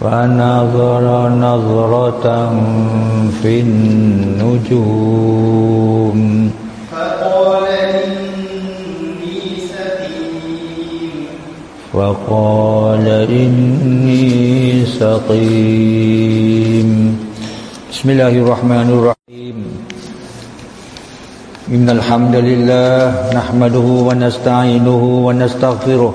فنظر نظرة في النجوم. فقال إني سقيم. وقال إني سقيم. بسم الله الرحمن الرحيم. إن الحمد لله نحمده ونستعينه ونستغفره.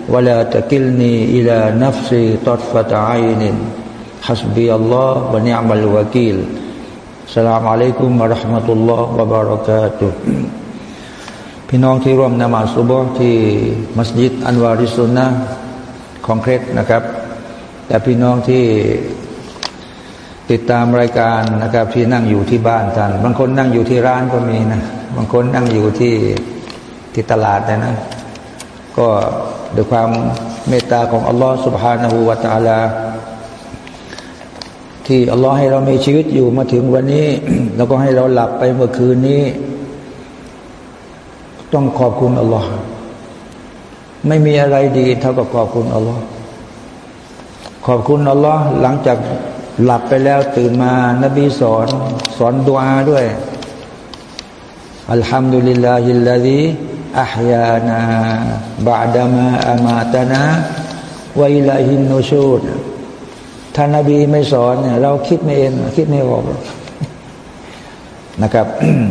ولا تكلني إلى نفسي طرفة عين حسبي الله ونعم الوكيل السلام عليكم ورحمة الله وبركاتهพี่น้องที่ร่วมนมาสุบฮ์ที่มัสยิดอันวาริสุนนะคลองเคล็ดนะครับ แต่พี่น้องที่ติดตามรายการนะครับที่นั่งอยู่ที่บ้านท่านบางคนนั่งอยู่ที่ร้านก็มีนะบางคนนั่งอยู่ที่ที่ตลาดนะก็ ด้วยความเมตตาของอัลลอฮ์ سبحانه และ تعالى ที่อัลลอฮ์ให้เรามีชีวิตอยู่มาถึงวันนี้ แล้วก็ให้เราหลับไปเมื่อคืนนี้ ต้องขอบคุณอัลลอฮ์ไม่มีอะไรดีเท่ากับขอบคุณอัลลอฮ์ขอบคุณอัลลอฮ์หลังจากหลับไปแล้วตื่นมา นบีสอน สอนดุอาด้วยอัลฮัมดุลิลลาฮิลลาฮิ อัพยานาบาดามาอามาตนาวะอิลาฮินนูชูดท่านนบีไม่สอนเนี่ยเราคิดไม่เองคิดไม่ออกนะครับ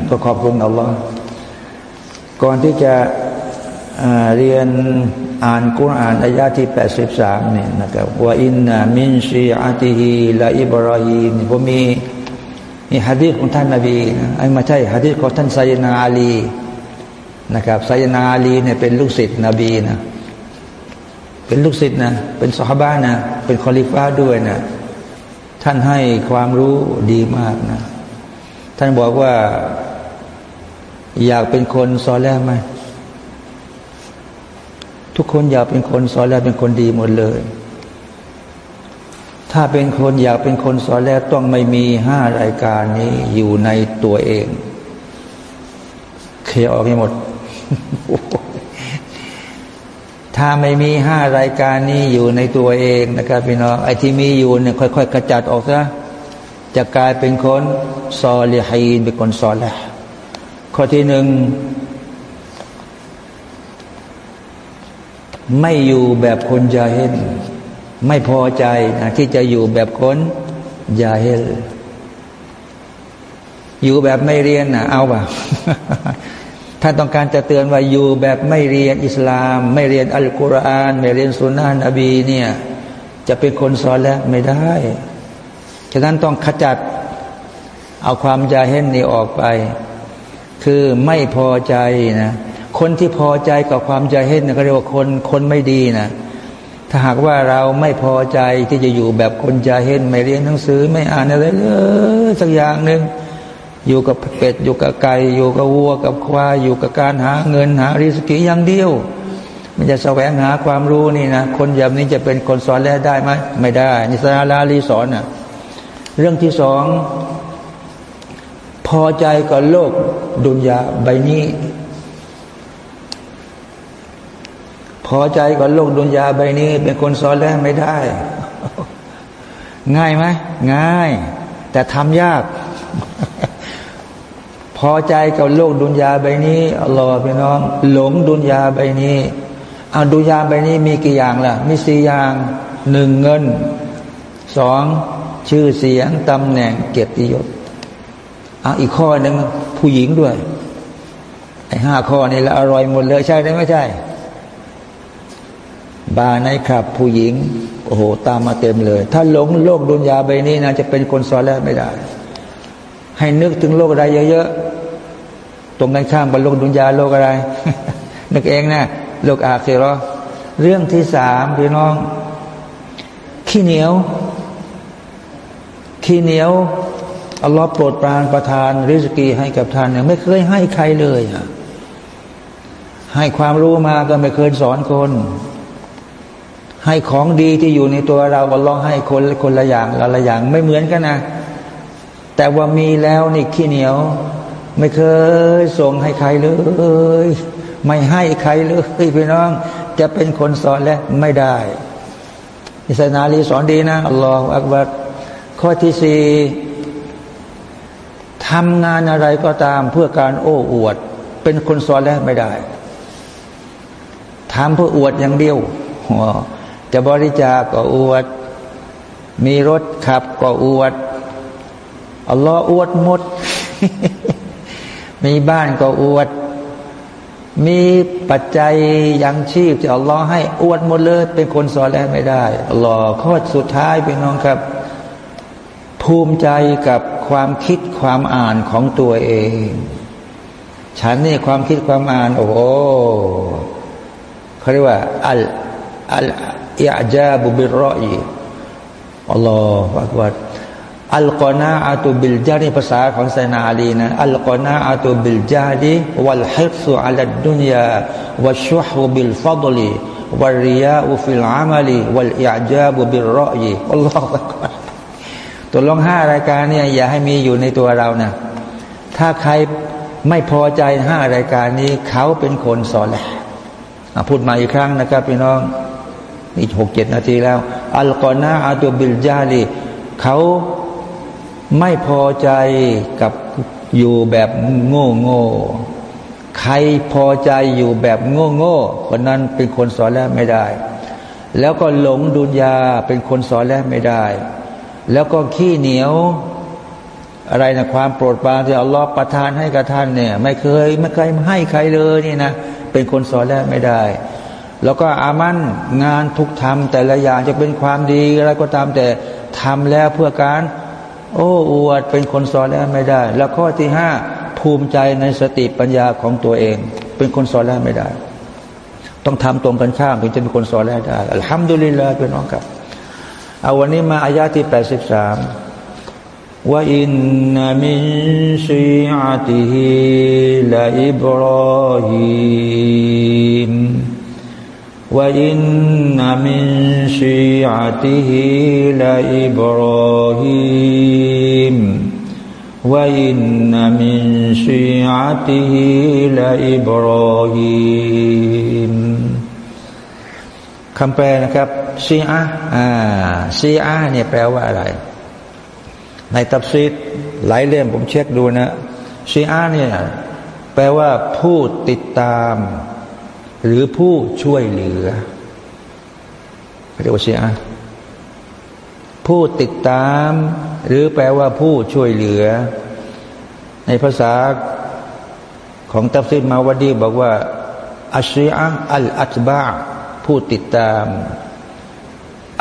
ก็ขอบคุณอัลลอฮ์ก่อนที่จะเรียนอ่านกุรอานอายาที่ 83เนี่ยนะครับว่าإن من شيعتهลาอิบราฮิมผมมีนี่ฮะดีษของท่านนบีนะไอ้มาใช่ฮะดีษของท่านไซนาอาลี นะครับไซนาอาลีเนี่ยเป็นลูกศิษย์นบีนะเป็นลูกศิษย์นะเป็นสหบ้านนะเป็นคอลิฟ้าด้วยนะท่านให้ความรู้ดีมากนะ ท่านบอกว่าอยากเป็นคนซอแลไหมทุกคนอยากเป็นคนซอแลเป็นคนดีหมดเลย ถ้าเป็นคนอยากเป็นคนซอแลต้องไม่มีห้ารายการนี้อยู่ในตัวเองเคลียออกให้หมด ถ้าไม่มีห้ารายการนี้อยู่ในตัวเองนะครับพี่น้องไอ้ที่มีอยู่เนี่ยค่อยๆกระจัดออกซะจะกลายเป็นคนซอลิฮีนเป็นคนซอแลข้อที่หนึ่งไม่อยู่แบบคนยาเฮนไม่พอใจนะที่จะอยู่แบบคนยาเฮลอยู่แบบไม่เรียนนะเอาป่ะ ท่านต้องการจะเตือนว่าอยู่แบบไม่เรียนอิสลาม ไม่เรียนอัลกุรอานไม่เรียนสุนนะนบีเนี่ยจะเป็นคนสอนแล้วไม่ได้ ฉะนั้นต้องขจัดเอาความยาเห็นนี้ออกไป คือไม่พอใจนะ คนที่พอใจกับความยาเห็นเขาเรียกว่าคนคนไม่ดีนะ ถ้าหากว่าเราไม่พอใจที่จะอยู่แบบคนยาเห็นไม่เรียนหนังสือ ไม่อ่านอะไรเลยสักอย่างหนึ่ง อยู่กับเป็ดอยู่กับไก่อยู่กับวัวกับควายอยู่กับการหาเงินหาริสกีอย่างเดียว มันจะแสวงหาความรู้นี่นะคนแบบนี้จะเป็นคนสอนแล้วได้ไหมไม่ได้นิสราลาลีสอนนะเรื่องที่สองพอใจกับโลกดุนยาใบนี้ พอใจกับโลกดุนยาใบนี้ เป็นคนสอนแล้วไม่ได้ ง่ายไหมง่าย แต่ทำยาก พอใจกับโลกดุนยาใบนี้อัลลอฮ์พี่น้อง หลงดุนยาใบนี้เอาดุนยาใบนี้มีกี่อย่างล่ะ มีสี่อย่างหนึ่งเงินสองชื่อเสียงตำแหน่งเกียรติยศเอาอีกข้อหนึ่งผู้หญิงด้วยไอ้ห้าข้อนี้ละอร่อยหมดเลยใช่ไหมไม่ใช่ บาร์ในครับ ผู้หญิง โอ้โห ตามมาเต็มเลย ถ้าหลงโลกดุนยาใบนี้นะจะเป็นคนซอแล้วไม่ได้ ให้นึกถึงโลกอะไรเยอะๆ ตรงกันข้ามกับโลกดุนยาโลกอะไร นึกเองนะโลกอาคีรอเรื่องที่สามพี่น้อง ขี้เหนียว ขี้เหนียวอัลลอฮ์โปรดปรานประทานริสกีให้กับท่านเนี่ยไม่เคยให้ใครเลยอะให้ความรู้มาก็ไม่เคยสอนคน ให้ของดีที่อยู่ในตัวเราอัลลอฮ์ให้คนคนละอย่างละละอย่างไม่เหมือนกันนะ แต่ว่ามีแล้วนี่ขี้เหนียว ไม่เคยส่งให้ใครเลย ไม่ให้ใครเลยพี่น้อง จะเป็นคนสอนแล้วไม่ได้อิสนาลีสอนดีนะอัลลอฮฺอักบัดข้อที่สี่ทำงานอะไรก็ตามเพื่อการโอ้อวด เป็นคนสอนแล้วไม่ได้ทำเพื่ออวดอย่างเดียวจะบริจาคก็อวด มีรถขับก็อวดอัลลอฮ์อวดหมด มีบ้านก็อวด มีปัจจัยยังชีพที่อัลลอฮ์ให้อวดหมดเลย เป็นคนสอนแล้วไม่ได้อัลลอฮ์ข้อสุดท้ายพี่น้องครับ ภูมิใจกับความคิดความอ่านของตัวเอง ฉันนี่ความคิดความอ่าน โอ้โหเขาเรียกว่า อัลอัลอิอาจาบุบิรออีالله أكبر القناعة بالجهلภาษาของไซนาอาลีนะالقناعة بالجهل والحرص على الدنيا والشح بالفضل والرياء في العمل والإعجاب بالرأيอัลลอฮฺตัวลองห้ารายการเนี่ยอย่าให้มีอยู่ในตัวเรานะถ้าใครไม่พอใจห้ารายการนี้ เขาเป็นคนสอนแหละพูดมาอีกครั้งนะครับพี่น้องอีกหกเจ็ดนาทีแล้ว อัลกอนาอัตุบิลจารีเขา ไม่พอใจกับอยู่แบบโง่โง่ใครพอใจอยู่แบบโง่โง่คนนั้นเป็นคนสอนแล้วไม่ได้ แล้วก็หลงดุนยาเป็นคนสอนแล้วไม่ได้ แล้วก็ขี้เหนียว อะไรนะความโปรดปรานที่อัลลอฮฺประทานให้กับท่านเนี่ย ไม่เคยไม่เคยให้ใครเลยนี่นะเป็นคนสอนแล้วไม่ได้ แล้วก็อามันงานทุกทำแต่ละอย่างจะเป็นความดีอะไรก็ตามแต่ทำแล้วเพื่อการ โอ้อวดเป็นคนสอนแล้วไม่ได้ แล้วข้อที่ห้าภูมิใจในสติปัญญาของตัวเอง เป็นคนสอนแล้วไม่ได้ ต้องทำตรงกันข้ามถึงจะเป็นคนสอนแล้วได้อัลฮัมดุลิลลาห์เป็นน้องครับเอาวันนี้มาอายาที่แปดสิบสามว่าอินนามินชีอาติฮิลาอิบรอฮิม وإن من شيعته لإبراهيم وإن من شيعته لإبراهيم คำแปลนะครับชีอะอ่าชีอะเนี่ยแปลว่าอะไร ในตับซีดหลายเล่มผมเช็คดูนะชีอะเนี่ยแปลว่าผู้ติดตาม หรือผู้ช่วยเหลือเรียกว่าชีอะผู้ติดตาม หรือแปลว่าผู้ช่วยเหลือ ในภาษาของตัฟซิดมาวดีบอกว่าอัชชีอะอัลอัตบะผู้ติดตาม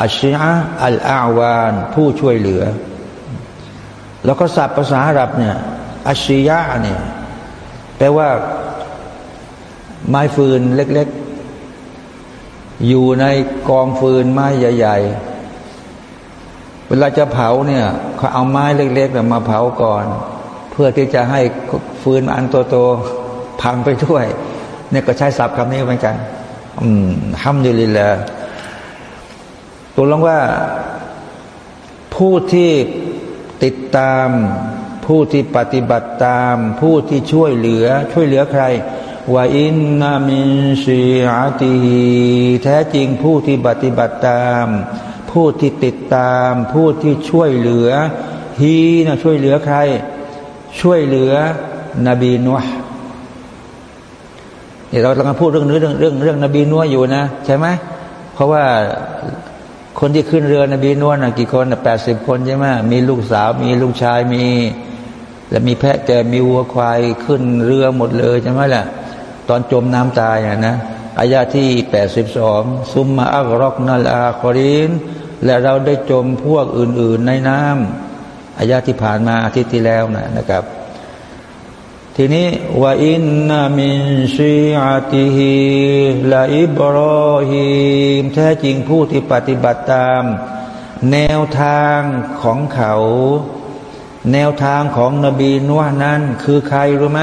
อัชชีอะอัลอาวาน ผู้ช่วยเหลือ แล้วก็ศัพท์ภาษาอาหรับเนี่ยอัชชียะเนี่ยแปลว่า ไม้ฟืนเล็ก ๆ อยู่ในกองฟืนไม้ใหญ่ ๆ เวลาจะเผาเนี่ยเขาเอาไม้เล็กๆมาเผาก่อน เพื่อที่จะให้ฟืนอันโตๆพังไปด้วยเนี่ยก็ใช้ศัพท์คำนี้เหมือนกัน อืมฮัมดุลิลละตัวลงว่าผู้ที่ติดตาม ผู้ที่ปฏิบัติตาม ผู้ที่ช่วยเหลือ ช่วยเหลือใคร ว่าอินนามินชีอาติแท้จริงผู้ที่ปฏิบัติตาม ผู้ที่ติดตาม ผู้ที่ช่วยเหลือฮีนะช่วยเหลือใคร ช่วยเหลือนบีนัวเดี๋ยวเรากำลังพูดเรื่องนื้เรื่องเรื่องเรื่องนบีนัวอยู่นะใช่ไหมเพราะว่าคนที่ขึ้นเรือนบีนัวนะกี่คนแปดสิบคนใช่ไหมมีลูกสาว มีลูกชายมี และมีแพะแกมีวัวควายขึ้นเรือหมดเลยใช่ไหมล่ะ ตอนจมน้ำตายนะอายาที่แปดสิบสองซุมมาอักรอกนัลอาคอรินและเราได้จมพวกอื่น ๆในน้ำอายาที่ผ่านมาอาทิตย์ที่แล้วนะนะครับ ทีนี้ว่าอินนามินชีอาติฮิลาอิบรอฮิมแท้จริงผู้ที่ปฏิบัติตาม แนวทางของเขา แนวทางของนบีนวนั้น คือใครรู้ไหม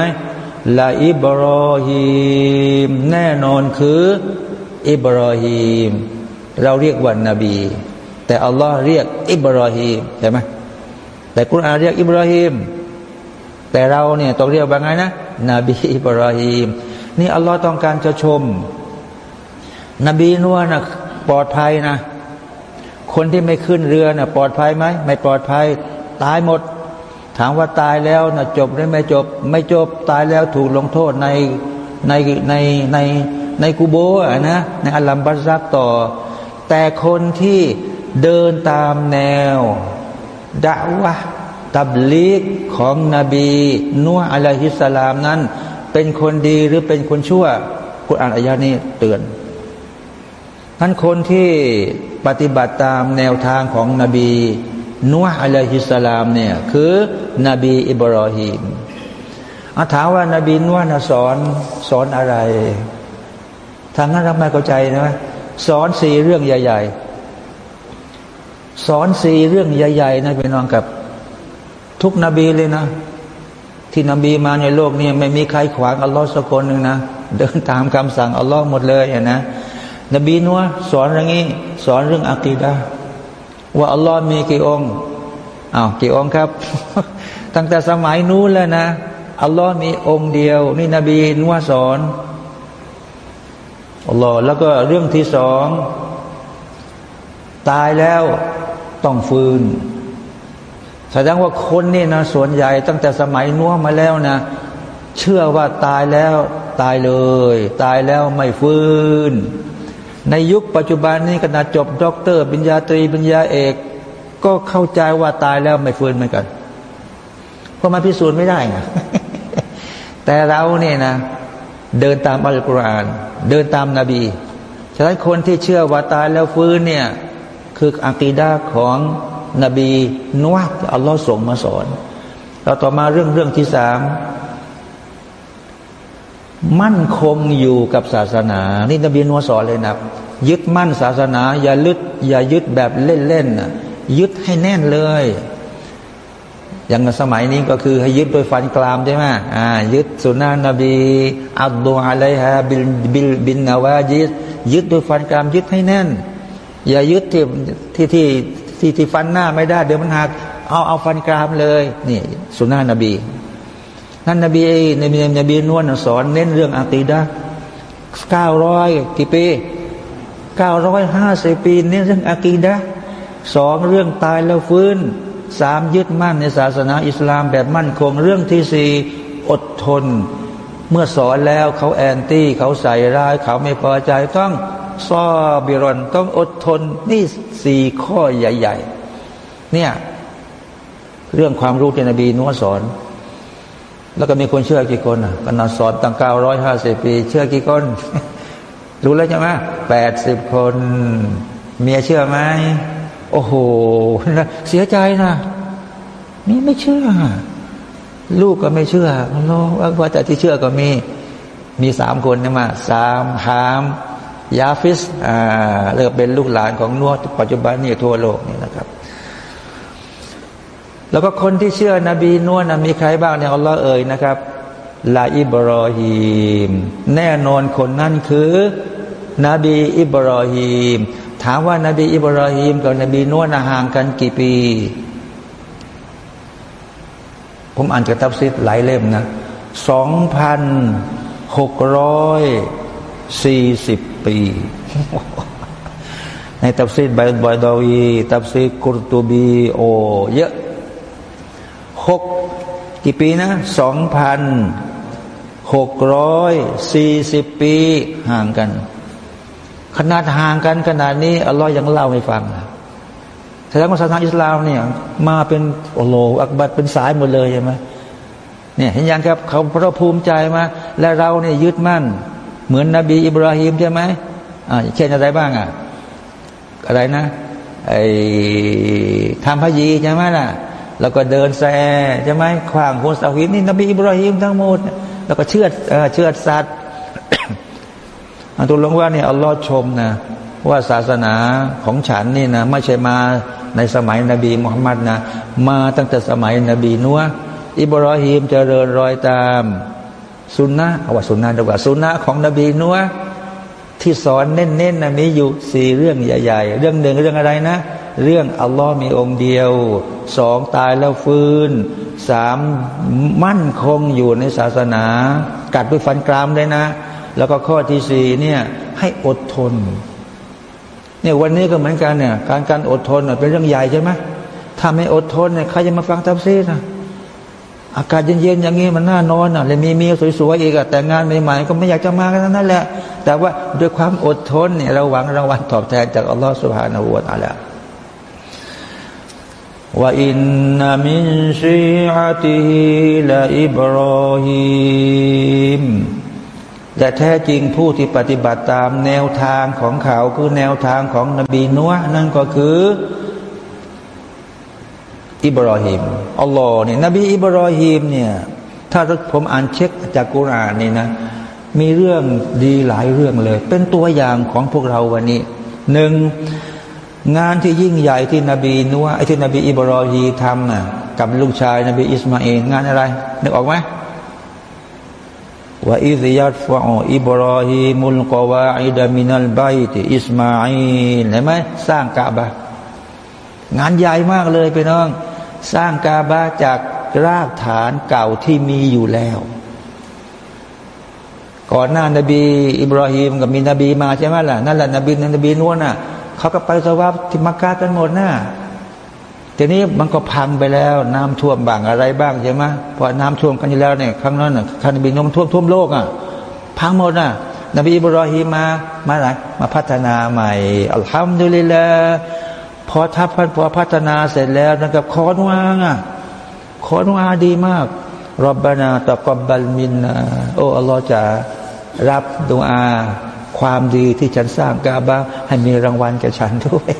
ลาอิบรอฮิมแน่นอนคืออิบรอฮิมเราเรียกวันนบี แต่อัลลอฮ์เรียกอิบรอฮิมใช่ไหมแต่กุรอานเรียกอิบรอฮิมแต่เราเนี่ยต้องเรียกว่าไงนะนบีอิบรอฮิมนี่อัลลอฮ์ต้องการจะชม นบีนัวนะปลอดภัยนะ คนที่ไม่ขึ้นเรือนะ่ะปลอดภัยไหมไม่ปลอดภัย ตายหมด ถามว่าตายแล้วนะจบหรือไม่จบ ไม่จบตายแล้วถูกลงโทษในในในในในกูโบะนะในอัลลัมบัซักต่อ แต่คนที่เดินตามแนวดะวะตับลีกของนบีนัวอะลัยฮิสลามนั้น เป็นคนดีหรือเป็นคนชั่วกุรอานอายานี้เตือนท่านคนที่ปฏิบัติตามแนวทางของนบี นัวอะลัยฮิสลามเนี่ยคือนบีอิบรอฮิมอาถามว่านบีนัวนะสอนสอนอะไร ทางนั้นเราไม่เข้าใจนะสอนสี่เรื่องใหญ่ ๆ สอนสี่เรื่องใหญ่ๆนะเป็นนองกับ ทุกนบีเลยนะ ที่นบีมาในโลกนี้ไม่มีใครขวางอัลลอฮ์สักคนหนึ่งนะเดินตามคำสั่งอัลลอฮ์หมดเลยนะนบีนัวสอนอย่างนี้ สอนเรื่องอะกีดา ว่าอัลลอฮ์มีกี่องค์อ้าวกี่องค์ครับ ตั้งแต่สมัยนู้นแล้วนะอัลลอฮ์มีองค์เดียว นี่นบีนัวสอนอัลลอฮ์แล้วก็เรื่องที่สอง ตายแล้วต้องฟื้นแสดงว่าคนนี่นะส่วนใหญ่ตั้งแต่สมัยนัวมาแล้วนะ เชื่อว่าตายแล้ว ตายเลย ตายแล้วไม่ฟื้น ในยุคปัจจุบันนี้ขณะจบด็อกเตอร์ปัญญาตรีปัญญาเอก ก็เข้าใจว่าตายแล้วไม่ฟื้นเหมือนกัน เพราะมันพิสูจน์ไม่ได้ไงแต่เราเนี่ยนะ เดินตามอัลกุรอาน เดินตามนาบีฉะนั้นคนที่เชื่อว่าตายแล้วฟื้นเนี่ย คืออักีดาของนบีนัวอัลลอฮ์ส่งมาสอน เราต่อมาเรื่องเรื่องที่สามมั่นคงอยู่กับศาสนา นี่นบีนัวสอนเลยนะ ยึดมั่นศาสนา อย่าลึดอย่ายึดแบบเล่นๆนะยึดให้แน่นเลย อย่างสมัยนี้ก็คือให้ยึดโดยฟันกรามใช่ไหมอ่ายึดสุนนะฮ์นบีعضوا عليها بالنواجذยึดโดยฟันกรามยึดให้แน่น อย่ายึดที่ที่ที่ที่ที่ฟันหน้าไม่ได้ เดี๋ยวมันหักเอาเอาฟันกรามเลยนี่สุนนะฮ์นบีนั่นนบีในบีนบีนวลสอนเน้นเรื่องอัคีดะเก้าร้อยกี่ปี เก้าร้อยห้าสิบปีเน้นเรื่องอัคีดะสองเรื่องตายแล้วฟื้นสามยึดมั่นในศาสนาอิสลามแบบมั่นคงเรื่องที่สี่อดทน เมื่อสอนแล้วเขา anti เขาใส่ร้าย เขาไม่พอใจต้องซอบิรอนต้องอดทนนี่สี่ข้อใหญ่ ๆ เนี่ย เรื่องความรู้ที่นบีนัวสอน แล้วก็มีคนเชื่อกี่คนอะก็นสอนตั้งเก้าร้อยห้าสิบปี เชื่อกี่คน รู้แล้วใช่ไหมแปดสิบคน เมียเชื่อไหมโอ้โห เสียใจนะนี่ไม่เชื่อ ลูกก็ไม่เชื่อโลว่าแต่ที่เชื่อก็มี มีสามคนนะมาสามหามยาฟิสอ่าเริ่มเป็นลูกหลานของนวดปัจจุบันนี่ทั่วโลกนี่นะครับ แล้วก็คนที่เชื่อนบีนวดนะมีใครบ้างเนี่ยอัลลอฮ์เอ่ยนะครับ ลาอิบรอฮีมแน่นอนคนนั้นคือ นบีอิบรอฮีมถามว่านาบีอิบราฮิมกับนบีนวนห่างกันกี่ปี ผมอ่านจากตับซิดหลายเล่มนะสองพันหกร้อยสี่สิบปี ในตัฟซีรบายบายดาวีตัฟซีรกุรตูบีโอ เยอะหก กี่ปีนะสองพันหกร้อยสี่สิบปีห่างกัน ขนาดห่างกันขนาดนี้อัลลอฮ์ยังเล่าให้ฟังแสดงว่าศาสนาอิสลามเนี่ยมาเป็นโอโลอักบัดเป็นสายหมดเลยใช่ไหมเนี่ยเห็นยังครับเขาเราภูมิใจมา และเราเนี่ยยึดมั่น เหมือนนบีอิบราฮิมใช่ไหมอ่าเช่นอะไรบ้างอะอะไรนะไอ้ทำพยีใช่ไหมล่ะ แล้วก็เดินแซ่ใช่ไหมขวางโคนสาวินนี่นบีอิบราฮิมทั้งหมด แล้วก็เชือดเชือดสัตว์อันตุลงว่าเนี่ยอัลลอฮ์ชมนะว่าศาสนาของฉันนี่นะไม่ใช่มาในสมัยนบีมุฮัมมัดนะมาตั้งแต่สมัยนบีนัวอิบราฮิมเจริญรอยตาม สุนนะเอาว่าสุนนะดีกว่าสุนนะของนบีนัว ที่สอนเน้นๆนะมีอยู่สี่เรื่องใหญ่ ๆ เรื่องหนึ่งเรื่องอะไรนะ เรื่องอัลลอฮ์มีองค์เดียวสองตายแล้วฟื้นสามมั่นคงอยู่ในศาสนา กัดด้วยฟันกรามเลยนะ แล้วก็ข้อที่สี่เนี่ยให้อดทนเนี่ยวันนี้ก็เหมือนกันเนี่ยการการอดทนเป็นเรื่องใหญ่ใช่ไหมถ้าไม่อดทนเนี่ยใครจะมาฟังทับซีนะ อากาศเย็นๆอย่างนี้มันน่านอนอะเลยมีเมียสวยๆอีกอะแต่งานใหม่ๆก็ไม่อยากจะมากันนั่นแหละ แต่ว่าด้วยความอดทนเนี่ยเราหวังรางวัลตอบแทนจากอัลลอฮฺสุบฮานาหูวาตาละว่าอินนามินชีอะติฮิลาอิบรอฮิมแต่แท้จริงผู้ที่ปฏิบัติตามแนวทางของเขาคือแนวทางของนบีนัวนั่นก็คือ อิบรอฮิมอัลลอฮ์เนี่ยนบีอิบรอฮิมเนี่ยถ้าผมอ่านเช็คจากกุรานนี่นะ มีเรื่องดีหลายเรื่องเลย เป็นตัวอย่างของพวกเราวันนี้หนึ่งงานที่ยิ่งใหญ่ที่นบีนัวไอ้ที่นบีอิบรอฮีทำน่ะกับลูกชายนบีอิสมาเอลงานอะไร นึกออกไหมว่าอิซยัดฟะอิบราฮิมุลกวาอิดามินัลไบติอิสมาอิลเห็นไหมสร้างกาบะงานใหญ่มากเลยพี่น้อง สร้างกาบะจากรากฐานเก่าที่มีอยู่แล้ว ก่อนหน้านบี อิบราฮิมกับมีนบีมาใช่ไหมล่ะนั่นแหละนบีนบีนวลน่ะเขาก็ไปสวาบที่มักกะกันหมดน่ะทีนี้มันก็พังไปแล้ว น้ำท่วมบ้างอะไรบ้างใช่ไหมพอน้ำท่วมกันอยู่แล้วเนี่ยครั้งนั้นน่ะคานบีนมท่วมท่วมโลกอะพังหมดน่ะนบีอิบรอฮีมมามาไหนมาพัฒนาใหม่อัลฮัมดุลิลละ พอทับพันพอพัฒนาเสร็จแล้วนะครับขอนุอาอะขอนุอาดีมากรับบานาตะกบบัลมินนาโอ้อัลลอฮ์จะรับดุอา ความดีที่ฉันสร้างกาบาให้มีรางวัลแก่ฉันด้วย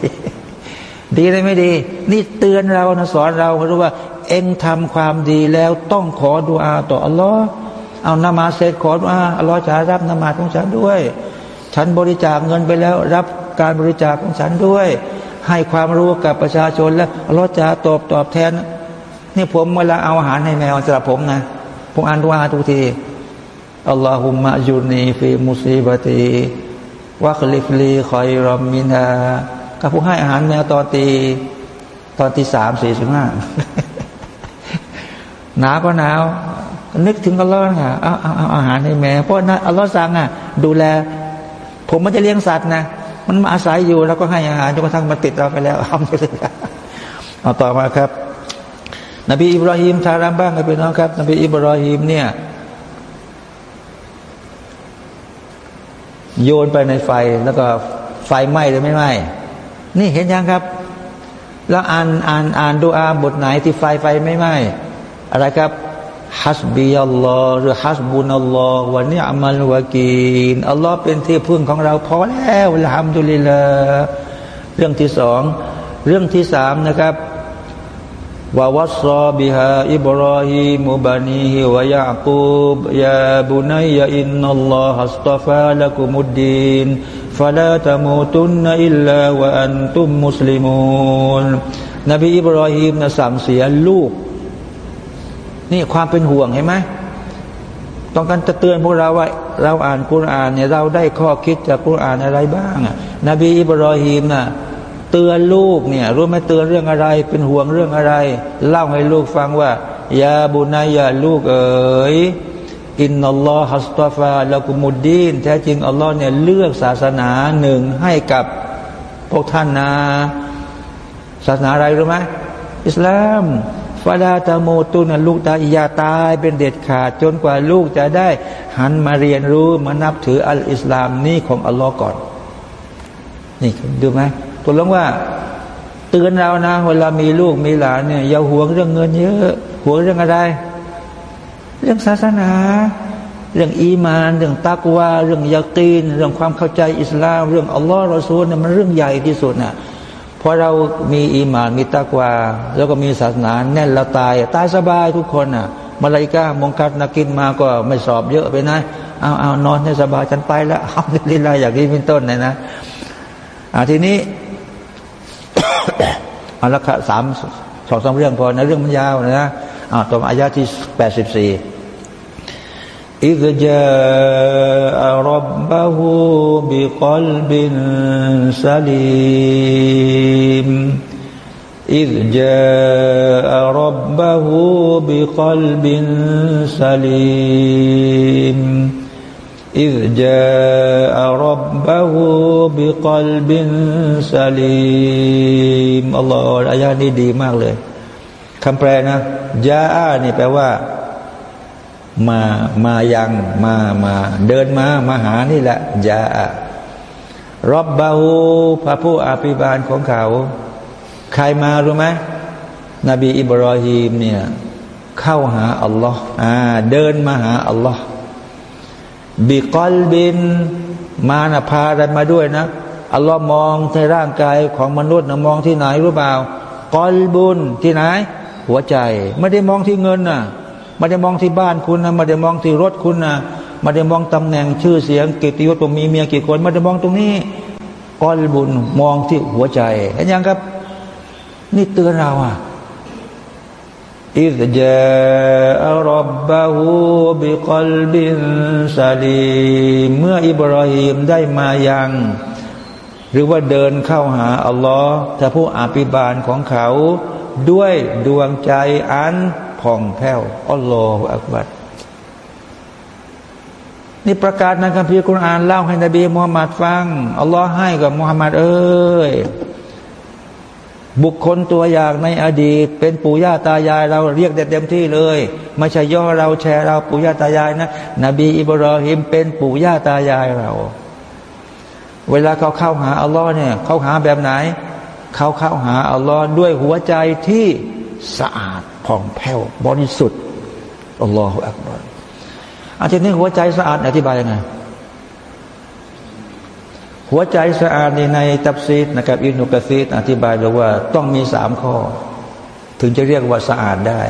ดีเลยไม่ดี นี่เตือนเรานะสอนเราเขารู้ว่า เอ็งทำความดีแล้วต้องขอดุอาต่ออัลลอฮ์เอานามาเสร็จขอดุอาอัลลอฮ์จะรับนามาของฉันด้วย ฉันบริจาคเงินไปแล้ว รับการบริจาคของฉันด้วย ให้ความรู้กับประชาชนแล้วอัลลอฮ์จะตอบตอบแทน นี่ผมเวลาเอาอาหารให้แมวสำหรับผมนะ ผมอ่านดุอาทุกทีอัลลอฮุมะยูนีฟีมุซีบตีวะคลิฟลีคอยรอมมินาก็ผมให้อาหารแมวตอนตีตอนตีสามสี่สิบห้าหนาวก็หนาวนึกถึงอัลลอฮ์ค่ะเอาเอาเอาอาหารให้แมวเพราะนะอัลลอฮ์สั่งอะ ดูแล ผมมันจะเลี้ยงสัตว์นะ มันมาอาศัยอยู่แล้วก็ให้อาหารจนกระทั่งมาติดเราไปแล้วทำไปเลยเอาต่อมาครับ นบีอิบราฮิมทารัมบ้างครับพี่น้องครับ นบีอิบราฮิมเนี่ย โยนไปในไฟแล้วก็ไฟไหม้หรือไม่ไหม้นี่เห็นยังครับ แล้วอ่านอ่านอ่านดูอาบทไหนที่ไฟไฟไม่ไหม้อะไรครับ حسبي الله หรือ حسبنا الله ونعم الوكيلอัลลอฮ์เป็นที่พึ่งของเราพอแล้วละ الحمد للهเรื่องที่สอง เรื่องที่สามนะครับووصى بها إبراهيم بنيه ويعقوب يا بني إن الله اصطفى لكم الدين فلا تموتن إلا وأنتم مسلمونนบีอิบราฮิมนะสามเสียลูก นี่ความเป็นห่วงเห็นไหมต้องการจะเตือนพวกเราว่า เราอ่านกุรอานเนี่ยเราได้ข้อคิดจากกุรอานอะไรบ้างอะนบีอิบราฮิมนะ่ะเตือนลูกเนี่ยรู้ไหมเตือนเรื่องอะไร เป็นห่วงเรื่องอะไร เล่าให้ลูกฟังว่ายาบุนายาลูกเอ๋ยอินนัลลอฮฺฮัสตาฟาละกุมุดดีนแท้จริงอัลลอฮ์เนี่ยเลือกศาสนาหนึ่งให้กับพวกท่านนะศาสนาอะไรรู้ไหมอิสลาม ฟาดาตาโมตุนลูกตาอยาตายเป็นเด็ดขาดจนกว่าลูกจะได้หันมาเรียนรู้มานับถืออัลอิสลามนี้ของอัลลอฮ์ก่อน นี่ดูไหมตกลงว่าเตือนเรานะเวลามีลูกมีหลานเนี่ยอย่าหวงเรื่องเงินเยอะหวงเรื่องอะไร เรื่องศาสนา เรื่องอีมาน เรื่องตักวาเรื่องยากีน เรื่องความเข้าใจอิสลาม เรื่องอัลลอฮ์รอซูลเนี่ยมันเรื่องใหญ่ที่สุดน่ะ พอเรามีอีมานมีตักวา แล้วก็มีศาสนาแน่นเราตาย ตายสบายทุกคนน่ะมาลายกามงคัดนักกินมาก็ไม่สอบเยอะไปนะเอาเอานอนให้สบายฉันไปแล้วเอาลิลาอย่างนี้เป็นต้นเลยนะอ่าทีนี้เอาละสามสองสามเรื่องพอนะเรื่องมันยาวนะอ่าต่อมาอายาที่แปดสิบสี่ إذ جاء ربه بقلب سليم إذ جاء ربه بقلب سليم إذ جاء ربه بقلب سليم อัลลอฮฺอายานี้ดีมากเลยคำแปลนะยาอานี่แปลว่า มามายังมามาเดินมามาหานี่แหละยาารอบบาหูพระผู้อภิบาลของเขา ใครมารู้ไหมนบีอิบรอฮีมเนี่ยเข้าหาอัลลอฮ์อ่าเดินมาหาอัลลอฮ์บิกอลบิน มานะพาอะไรมาด้วยนะอัลลอฮ์มองในร่างกายของมนุษย์นะมองที่ไหนรู้เปล่ากอลบุญที่ไหน หัวใจ ไม่ได้มองที่เงินน่ะ ไม่ได้มองที่บ้านคุณนะไม่ได้มองที่รถคุณนะไม่ได้มองตำแหน่งชื่อเสียงกิติยศผมมีเมียกี่คนไม่ได้มองตรงนี้กอลบุญมองที่หัวใจเห็นยังครับ นี่เตือนเราอะอิจจาอับบะฮูบิกลบินซาลีเมื่ออิบราฮิมได้มายัง หรือว่าเดินเข้าหาอัลลอฮ์ถ้าผู้อาภิบาลของเขา ด้วยดวงใจอัน ผ่องแผ้วอัลลอฮฺอักบัดนี่ประกาศในคัมภีร์คุรอานเล่าให้นบีมุฮัมมัดฟังอัลลอฮ์ให้กับมุฮัมมัดเอ้ยบุคคลตัวอย่างในอดีต เป็นปู่ย่าตายายเราเรียกเต็มที่เลยไม่ใช่ย่อเราแชร์เราปู่ย่าตายายนะนบีอิบรอฮิมเป็นปู่ย่าตายายเรา เวลาเขาเข้าหาอัลลอฮ์เนี่ยเขาหาแบบไหน เขาเข้าหาอัลลอฮ์ด้วยหัวใจที่สะอาด ผ่องแผ้ว บริสุทธิ์อัลลอฮฺอักบารอาจารย์นี่หัวใจสะอาดอธิบายยังไงหัวใจสะอาดในในตับซีดนะครับอินุกะซีดอธิบายเลยว่าต้องมีสามข้อ ถึงจะเรียกว่าสะอาดได้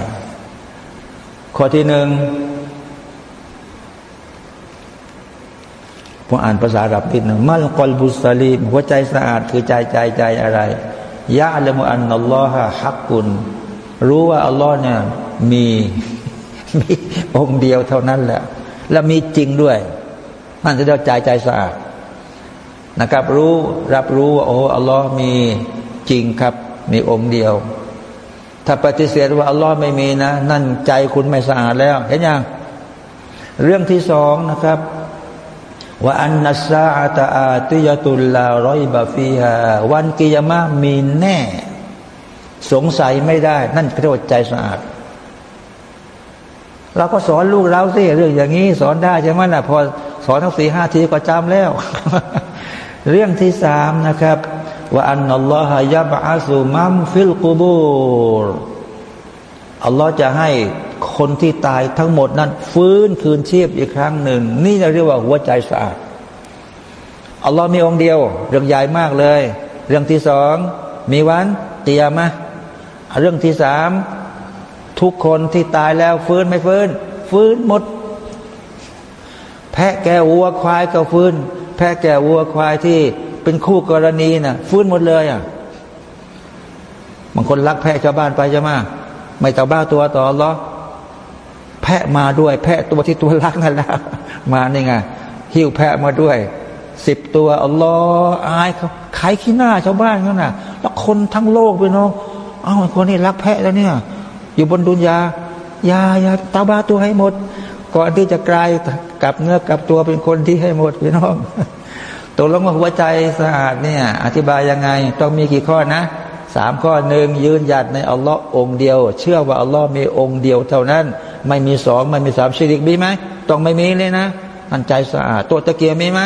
ข้อที่หนึ่งผมอ่านภาษาอับนิดหนึ่งมัลกอลบุสลีมหัวใจสะอาดคือใจใจใจอะไรยะละมุอันนัลลอฮะฮักกุล รู้ว่าอัลลอฮ์เนี่ยมีมีองค์เดียวเท่านั้นแหละ และมีจริงด้วยมันจะได้ใจใจสะอาดนะครับ รู้รับรู้ว่าโอ้อัลลอฮ์มีจริงครับ มีองค์เดียว ถ้าปฏิเสธว่าอัลลอฮ์ไม่มีนะ นั่นใจคุณไม่สะอาดแล้ว เห็นยังเรื่องที่สองนะครับว่าอันนัสซาอตอาติยตุลลารอยบาฟีฮาวันกิยามะมีแน่ สงสัยไม่ได้ นั่นเรียกว่าใจสะอาดเราก็สอนลูกเราสิเรื่องอย่างนี้ สอนได้ใช่ไหมนะพอสอนทั้งสี่ห้าทีก็จำแล้ว เรื่องที่สามนะครับว่าอันนัลลอฮฺยับอาสุมัมฟิลกูบูรอัลลอฮ์จะให้คนที่ตายทั้งหมดนั้น ฟื้นคืนชีพอีกครั้งหนึ่ง นี่เราเรียกว่าหัวใจสะอาดอัลลอฮ์มีองค์เดียว เรื่องใหญ่มากเลย เรื่องที่สองมีวันเตียมะ เรื่องที่สามทุกคนที่ตายแล้วฟื้นไม่ฟื้น ฟื้นหมด แพะแกวัวควายก็ฟื้น แพะแกวัวควายที่เป็นคู่กรณีนะ่ะ ฟื้นหมดเลยอะบางคนรักแพะชาวบ้านไปจะมาไม่ต่อบ้าตัวต่อหรอแพะมาด้วย แพะตัวที่ตัวรักนั่นแหละมานี่ไงหิ้วแพะมาด้วยสิบตัวอัลลอฮ์อายเขาขายขี้หน้าชาวบ้านเขาน่ะ แล้วคนทั้งโลกไปน้อง อ้าคนนี้รักแพะแล้วเนี่ย อยู่บนดุนยายายาตาบ้าตัวให้หมด ก่อนที่จะกลายกลับเนื้อกลับตัวเป็นคนที่ให้หมดพี่น้องตกลงว่าหัวใจสะอาดเนี่ย อธิบายยังไง ต้องมีกี่ข้อนะสามข้อหนึ่งยืนหยัดในอัลลอฮ์องเดียว เชื่อว่าอัลลอฮ์มีองค์เดียวเท่านั้น ไม่มีสองไม่มีสามชิริกมีไหมต้องไม่มีเลยนะมันใจสะอาดโตตะเกียบมีไหม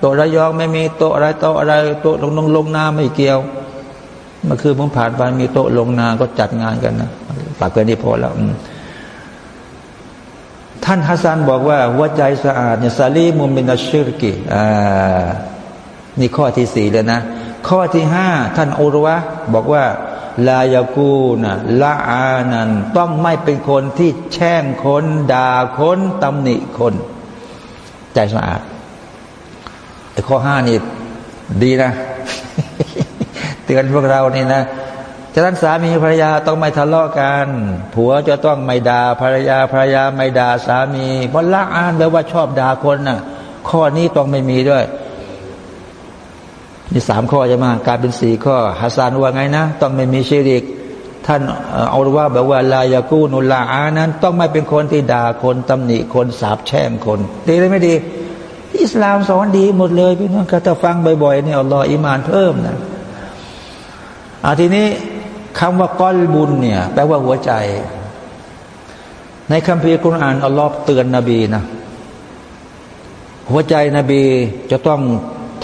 โตระยองไม่มีโตอะไรโตอะไรโตลงลงลงนาไม่เกี่ยว เมื่อคืนผมผ่านไปมีโต๊ะลงนาก็จัดงานกันนะปากเกินนี้พอแล้วท่านฮัสซันบอกว่าหัวใจสะอาดเนี่ยซาลีมุมบินาชิรกิอ่านี่ข้อที่สี่เลยนะ ข้อที่ห้าท่านอุรวะบอกว่าลายากูนะละอานันต้องไม่เป็นคนที่แช่งคนด่าคนตำหนิคน ใจสะอาดไอ้ข้อห้านี่ดีนะ เตือนพวกเรานี่นะฉะนั้นสามีภรรยาต้องไม่ทะเลาะกัน ผัวจะต้องไม่ด่าภรรยาภรรยาไม่ด่าสามีเพราะละอานแปลว่าชอบด่าคนนะ่ะ ข้อนี้ต้องไม่มีด้วยนี่สามข้อจะมากลายเป็นสี่ข้อฮัสซานว่าไงนะ ต้องไม่มีชีริก ท่านเอาว่าแบบว่าลายากูนุลาอานั้น ต้องไม่เป็นคนที่ด่าคนตำหนิคนสาบแช่งคน ดีหรือไม่ดี อิสลามสอนดีหมดเลยพี่น้องถ้าฟังบ่อยๆเนี่ยอัลลอฮ์อิมานเพิ่มนะ อาทีนี้คำว่าก้อนบุญเนี่ยแปลว่าหัวใจ ในคัมภีร์กุรอานอัลลอฮ์เตือนนบีนะหัวใจนบีจะต้อง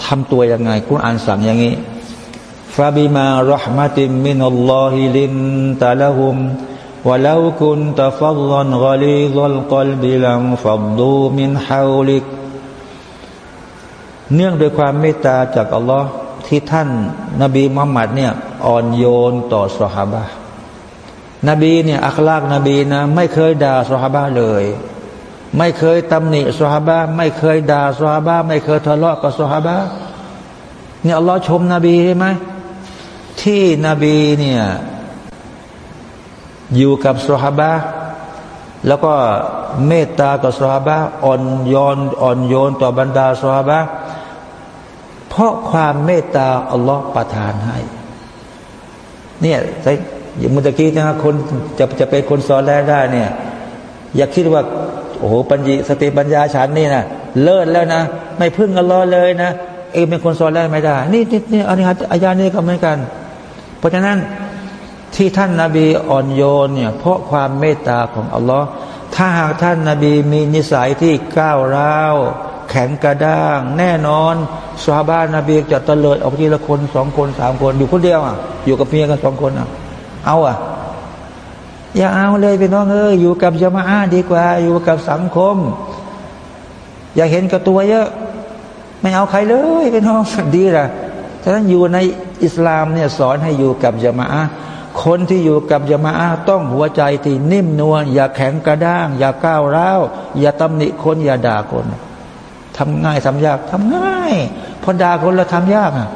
ทำตัวยังไงคุณอ่านสั่งอย่างนี้ฟาบิมารหมติมินัลลอฮิลินตะละหุมวะลาคุนตะฟัลลันกลีซัลกลบิลังฟัดดูมินฮาวลิกเนื่องด้วยความเมตตาจากอัลลอฮ์ที่ท่าน นบีมุฮัมมัดเนี่ย อ่อนโยนต่อสหาบะนบีเนี่ยอัคลากนบีนะไม่เคยด่าสหาบะเลย ไม่เคยตำหนิสฮาบะไม่เคยด่าสฮาบะไม่เคยทะเลาะกับสฮาบะเนี่ยอัลลอฮ์ชมนบีใช่ไหมที่นบีเนี่ยอยู่กับสฮาบะแล้วก็เมตตากับสฮาบะอ่อนโยนอ่อนโยนต่อบรรดาสฮาบะเพราะความเมตตาอัลลอฮ์ประทานให้ เนี่ยอย่างเมื่อกี้นะคนจะจะเป็นคนสอนแล้วได้เนี่ย อย่าคิดว่า โอ้โหปัญญสติปัญญาฉันนี่นะเลิศแล้วนะ ไม่พึ่งอัลลอฮ์เลยนะ เองเป็นคนสอนแล้วไม่ได้ นี่นี่นี่อันนี้อายานี้ก็เหมือนกัน เพราะฉะนั้นที่ท่านนาบีอ่อนโยนเนี่ย เพราะความเมตตาของอัลลอฮ์ถ้าหากท่านนาบีมีนิสัยที่ก้าวร้าว ข็งกระด้าง แน่นอนสาบ้านนบีจะตะเลิดออกทีละคนสองคนสามคน อยู่คนเดียวอะ อยู่กับเมียกันสองคนอะ เอาอะ อย่าเอาเลยพี่น้องเอ้ยอยู่กับจมาอาดีกว่า อยู่กับสังคม อย่าเห็นกับตัวเยอะ ไม่เอาใครเลยพี่น้องดีละฉะนั้นอยู่ในอิสลามเนี่ยสอนให้อยู่กับยามะคนที่อยู่กับยามะต้องหัวใจที่นิ่มนวลอย่าแข็งกระด้าง อย่าก้าวร้าวอย่าตำหนิคนอย่าด่าคน ทำง่ายทำยากทำง่ายพอด่าคนเราทำยากอะ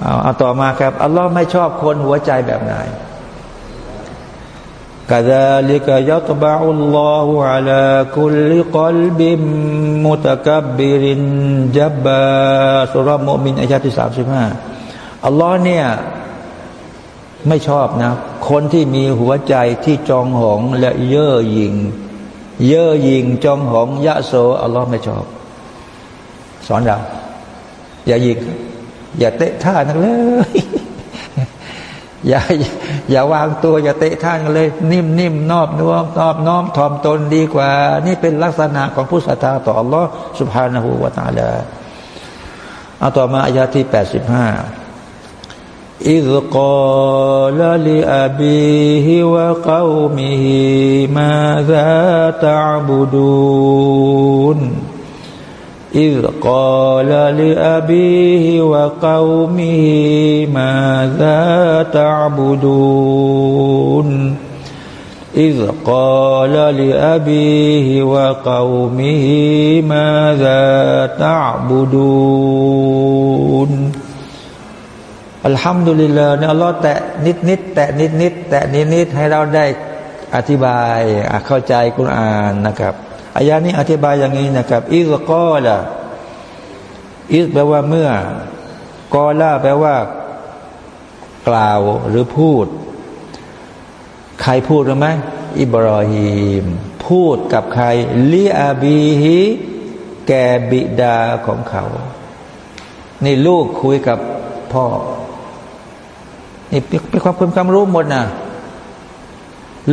เอาเอาต่อมาครับอัลลอฮ์ไม่ชอบคนหัวใจแบบไหนกาซาลิกยัตบะอุลลอฮุอัลาคุลิกลบิมมุตะกับบิรินจับบะสุรมุมินอายะที่สามสิบห้าอัลลอฮ์เนี่ยไม่ชอบนะ คนที่มีหัวใจที่จองหองและเย่อหยิ่ง เย่อหยิงจองหองยะโสอัลลอฮ์ไม่ชอบ สอนเรา อย่ายิงอย่าเตะท่านักเลยอย่าอย่าวางตัวอย่าเตะท่านเลย นิ่มนิ่มนอบน้อมนอบน้อมถ่อมตนดีกว่า นี่เป็นลักษณะของผู้ศรัทธาต่ออัลลอฮ์สุบฮานาหูวาตาลาเอาต่อมาอายาที่แปดสิบห้า إذ قال لأبيه وقومه ماذا تعبدون؟ إذ قال لأبيه وقومه ماذا تعبدون؟ إذ قال لأبيه وقومه ماذا تعبدون؟ อัลฮัมดุลิลลาห์เนี่ยอัลลอฮ์แตะนิดนิดแตะนิดนิดแตะนิดนิดให้เราได้อธิบายเข้าใจคุณอ่านนะครับอายานี้อธิบายอย่างนี้นะครับอิสกอละอิสแปลว่าเมื่อกอล่าแปลว่า กล่าวหรือพูด ใครพูดหรือไหมอิบรอฮิมพูดกับใครลีอาบีฮิแกบิดาของเขา นี่ลูกคุยกับพ่อ นี่เป็นความคุณความรู้หมดนะ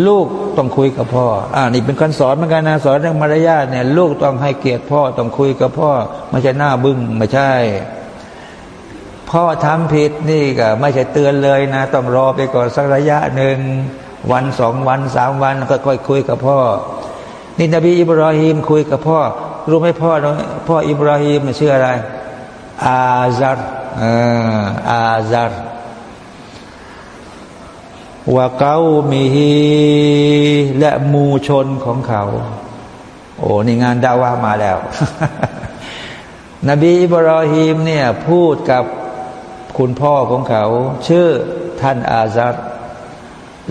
ลูกต้องคุยกับพ่อ อ่า นี่เป็นการสอนเหมือนกันนะสอนเรื่องมารยาทเนี่ย ลูกต้องให้เกียรติพ่อต้องคุยกับพ่อ ไม่ใช่หน้าบึ้งไม่ใช่ พ่อทำผิดนี่ก็ไม่ใช่เตือนเลยนะ ต้องรอไปก่อนสักระยะหนึ่งวันสองวันสามวันก็ค่อยคุยกับพ่อ นี่นบีอิบราฮิมคุยกับพ่อ รู้ไหมพ่อพ่ออิบราฮิมชื่ออะไร อาซาร์อาซาร์ วะเกามีฮีและมูชนของเขา โอ้นี่งานดาว่ามาแล้ว นบีบรอฮีมเนี่ยพูดกับคุณพ่อของเขา ชื่อท่านอาซัด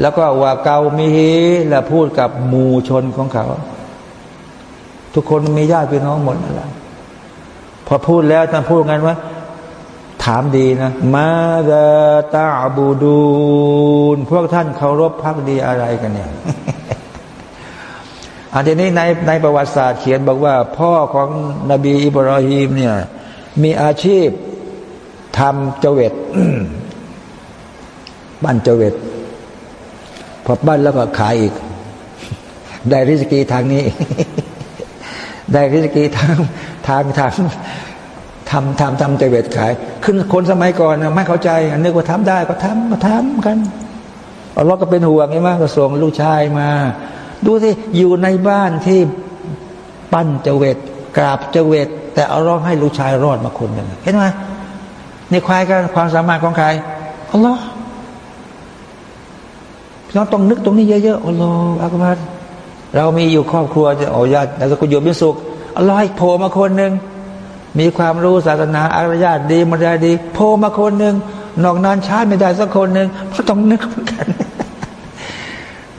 แล้วก็ว่าเกามีฮีและพูดกับมูชนของเขา ทุกคนมีญาติพี่น้องหมดแล้วพอพูดแล้วท่านพูดงั้นว่าามดีนะมาดาตาบูดูนพวกท่านเคารพพักดีอะไรกันเนี่ยอันนี้ในในประวัติศาสตร์เขียนบอกว่า พ่อของนบีอิบราฮิมเนี่ย มีอาชีพทำเจเวตบ้านเจเวตพอบ้านแล้วก็ขายอีก ได้ริสกีทางนี้ ได้ริสกีทางทางทาง ทำทำทำใจเวทขายขึ้นคนสมัยก่อนไม่เข้าใจนึกว่าทำได้ก็ทำมาทำกันเอัลลอฮ์ก็เป็นห่วงไงมากก็ส่งลูกชายมา ดูสิอยู่ในบ้านที่ปั้นเจเวตกราบเจเวตแต่เอัลลอฮ์ให้ลูกชายรอดมาคนหนึ่งเห็นไหมนี่ควายกันความสามารถของใครอัลลอฮ์พี่น้องต้องนึกตรงนี้เยอะๆอัลลอฮ์อักบัรเรามีอยู่ครอบครัวจะโอ้ยาติแล้วก็อยู่เป็นสุขอัลลอฮ์ให้โผล่มาคนหนึ่ง มีความรู้ศาสนาอารยาตดีมารยาดีโผล่มาคนหนึ่งนอกนั้นชาติไม่ได้สักคนหนึ่งเพราะต้องนึกเหมือนกัน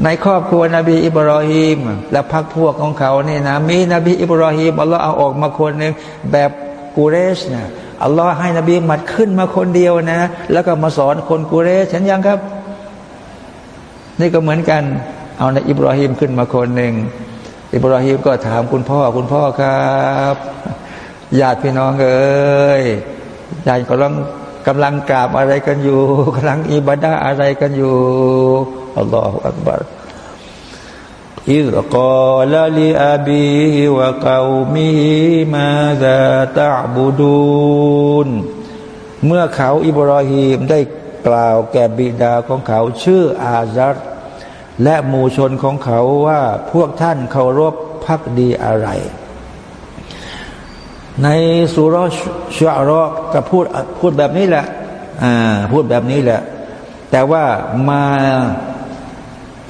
ในครอบครัวนบีอิบรอฮิมและพรรคพวกของเขานี่นะมีนบีอิบรอฮิมอัลลอฮ์เอาออกมาคนหนึ่งแบบกูเรชเนี่ยอัลลอฮ์ให้นบีมัดขึ้นมาคนเดียวนะ แล้วก็มาสอนคนกูเรชเห็นยังครับ นี่ก็เหมือนกันเอาในอิบราฮิมขึ้นมาคนหนึ่งอิบราฮิมก็ถามคุณพ่อคุณพ่อครับ ญาติพี่น้องเอ้ยญาติกำลังกำลังกราบอะไรกันอยู่กำลังอิบาดาอะไรกันอยู่อัลลอฮฺอักบารอิรกอลลีอาบีวะกาวมีมาซาตะบูดูนเมื่อเขาอิบราฮิมได้กล่าวแก่บิดาของเขาชื่ออาซัรและหมู่ชนของเขาว่าพวกท่านเคารพพักดีอะไร ในสุรชอรอก็พูดพูดแบบนี้แหละอ่าพูดแบบนี้แหละ แต่ว่ามา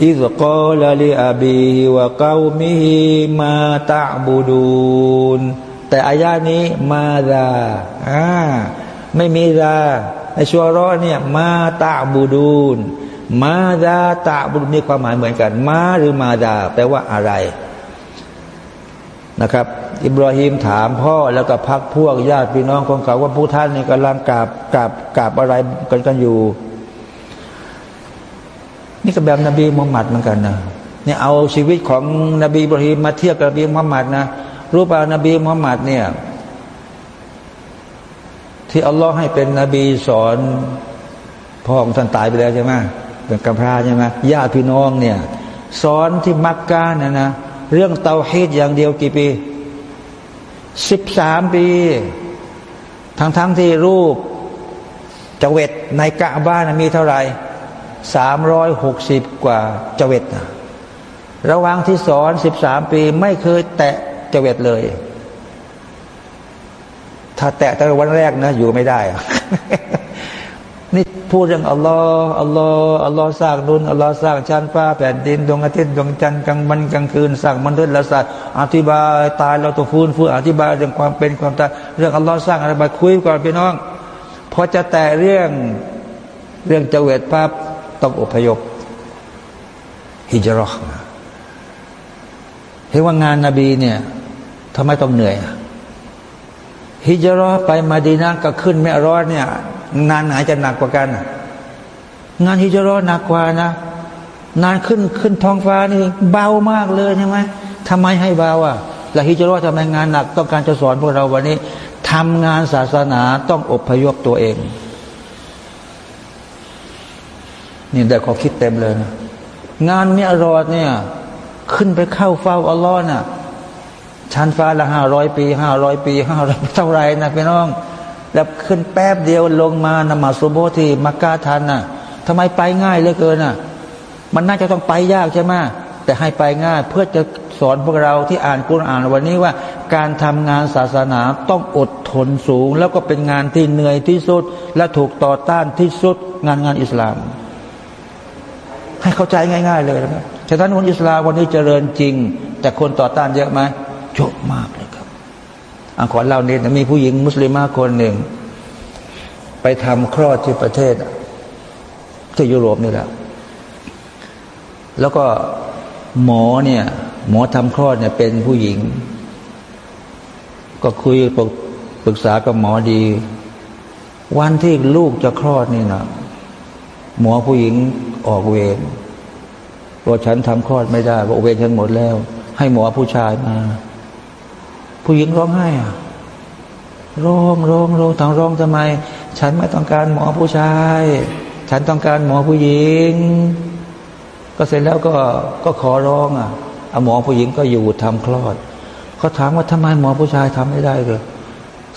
อิสกอลลีอาบีวะเกามิมาตะบูดูนแต่อายานี้มาดาอ่าไม่มีดาในชัวรอเนี่ยมาตะบูดูนมาดาตะบูดนี่ความหมายเหมือนกัน มาหรือมาดาแปลว่าอะไร นะครับ อิบราฮิมถามพ่อแล้วก็พักพวกญาติพี่น้องของเขาว่าผู้ท่านนี่กำลังกราบกราบกราบอะไรกันกันอยู่ นี่ก็แบบนบีมุฮัมมัดเหมือนกันนะเนี่ยเอาชีวิตของนบีอิบราฮิมมาเทียบกับนบีมุฮัมมัดนะรู้ป่านบีมุฮัมมัดเนี่ย ที่อัลลอฮ์ให้เป็นนบีสอนพ่อของท่านตายไปแล้วใช่ไหมเป็นกัมพร้าใช่ไหมญาติพี่น้องเนี่ย สอนที่มักกะนะนะ เรื่องเตาฮีดอย่างเดียวกี่ปีสิบสามปี ทั้งทั้งที่รูปจเวตในกะบ้านมีเท่าไหร่สามร้อยหกสิบกว่าจเวตนะระหว่างที่สอนสิบสามปีไม่เคยแตะจเวตเลย ถ้าแตะตั้งวันแรกนะอยู่ไม่ได้ นี่พูดเรื่องอัลลอฮ์อัลลอฮ์อัลลอฮ์สร้างนุนอัลลอฮ์สร้างชั้นฟ้าแผ่นดินดวงอาทิตย์ดวงจันทร์กลางวันกลางคืนสร้างมนุษย์และสัตว์อธิบายตายเราตัวฟื้นฟื้นอธิบายเรื่องความเป็นความตายเรื่องอัลลอฮ์สร้างอะไรไปคุยก่อนพี่น้องพอจะแตะเรื่องเรื่องเจวิตภาพต้องอพยพฮิจรัชเห็นว่างานนาบีเนี่ยทำไมต้องเหนื่อยฮิจรัชไปมาดีนาก็ขึ้นแม่ร้อนเนี่ย งานไหนจะหนักกว่ากัน งานฮิจรอหนักกว่านะนานขึ้นขึ้นท้องฟ้านี่เบามากเลยใช่ไหมทำไมให้เบาอะแล้วฮิจรอทำไมงานหนัก ต้องการจะสอนพวกเราวันนี้ทำงานศาสนาต้องอบพยพตัวเอง นี่แต่ขอคิดเต็มเลยนะงานเนี่ยรอดเนี่ย ขึ้นไปเข้าเฝ้าอัลลอฮ์น่ะชั้นฟ้าละห้าร้อยปีห้าร้อยปีห้าร้อยเท่าไรนะพี่น้อง แล้วขึ้นแป๊บเดียวลงมานมาสุโบที่มักกะทันน่ะทำไมไปง่ายเหลือเกินน่ะ มันน่าจะต้องไปยากใช่ไหมแต่ให้ไปง่ายเพื่อจะสอนพวกเราที่อ่านกุรอ่านวันนี้ว่า การทำงานศาสนาต้องอดทนสูง แล้วก็เป็นงานที่เหนื่อยที่สุด และถูกต่อต้านที่สุดงานงานอิสลาม ให้เข้าใจง่าย ๆ เลยนะครับฉะนั้นคนอิสลามวันนี้เจริญจริง แต่คนต่อต้านเยอะไหมเยอะมาก อัขอเล่านิดมีผู้หญิงมุสลิมาคนหนึ่ง ไปทำคลอดที่ประเทศที่ยุโรปนี่แหละ แล้วก็หมอเนี่ย หมอทำคลอดเนี่ยเป็นผู้หญิง ก็คุยปรึกษากับหมอดี วันที่ลูกจะคลอดนี่นะหมอผู้หญิงออกเวรว่าฉันทำคลอดไม่ได้ว่าเวรฉันหมดแล้ว ให้หมอผู้ชายมา ผู้หญิงร้องไห้อะร้องร้องร้องทางร้องทำไม ฉันไม่ต้องการหมอผู้ชาย ฉันต้องการหมอผู้หญิง ก็เสร็จแล้วก็ก็ขอร้องอะเอาหมอผู้หญิงก็อยู่ทำคลอดเขาถามว่าทำไมหมอผู้ชายทำไม่ได้เลย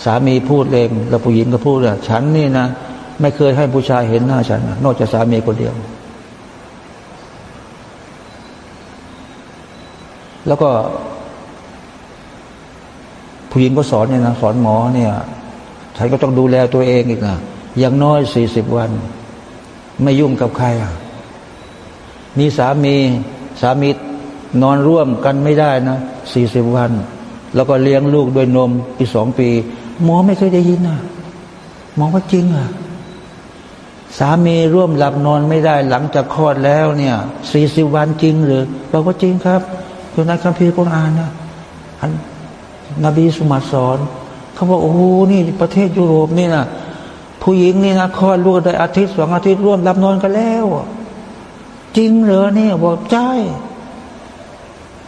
สามีพูดเองแล้วผู้หญิงก็พูดเลยฉันนี่นะไม่เคยให้ผู้ชายเห็นหน้าฉันนอกจากสามีคนเดียว แล้วก็ ผู้หญิงก็สอนเนี่ยนะสอนหมอเนี่ยฉันก็ต้องดูแลตัวเองอีกนะอย่างน้อยสี่สิบวัน ไม่ยุ่งกับใครอะมีสามีสามีนอนร่วมกันไม่ได้นะสี่สิบวัน แล้วก็เลี้ยงลูกด้วยนมอีกสองปี หมอไม่เคยได้ยินนะหมอว่าจริงอะสามีร่วมหลับนอนไม่ได้หลังจากคลอดแล้วเนี่ยสี่สิบวันจริงหรือเราก็จริงครับอยู่ในคัมภีร์กุรอานนะ นบีสุมาสอนเขาบอกโอ้โหนี่ประเทศยุโรปนี่นะผู้หญิงนี่นะคลอดลูกได้อาทิตย์สองอาทิตย์ร่วมรับนอนกันแล้ว จริงเหรอเนี่ยบอกใช่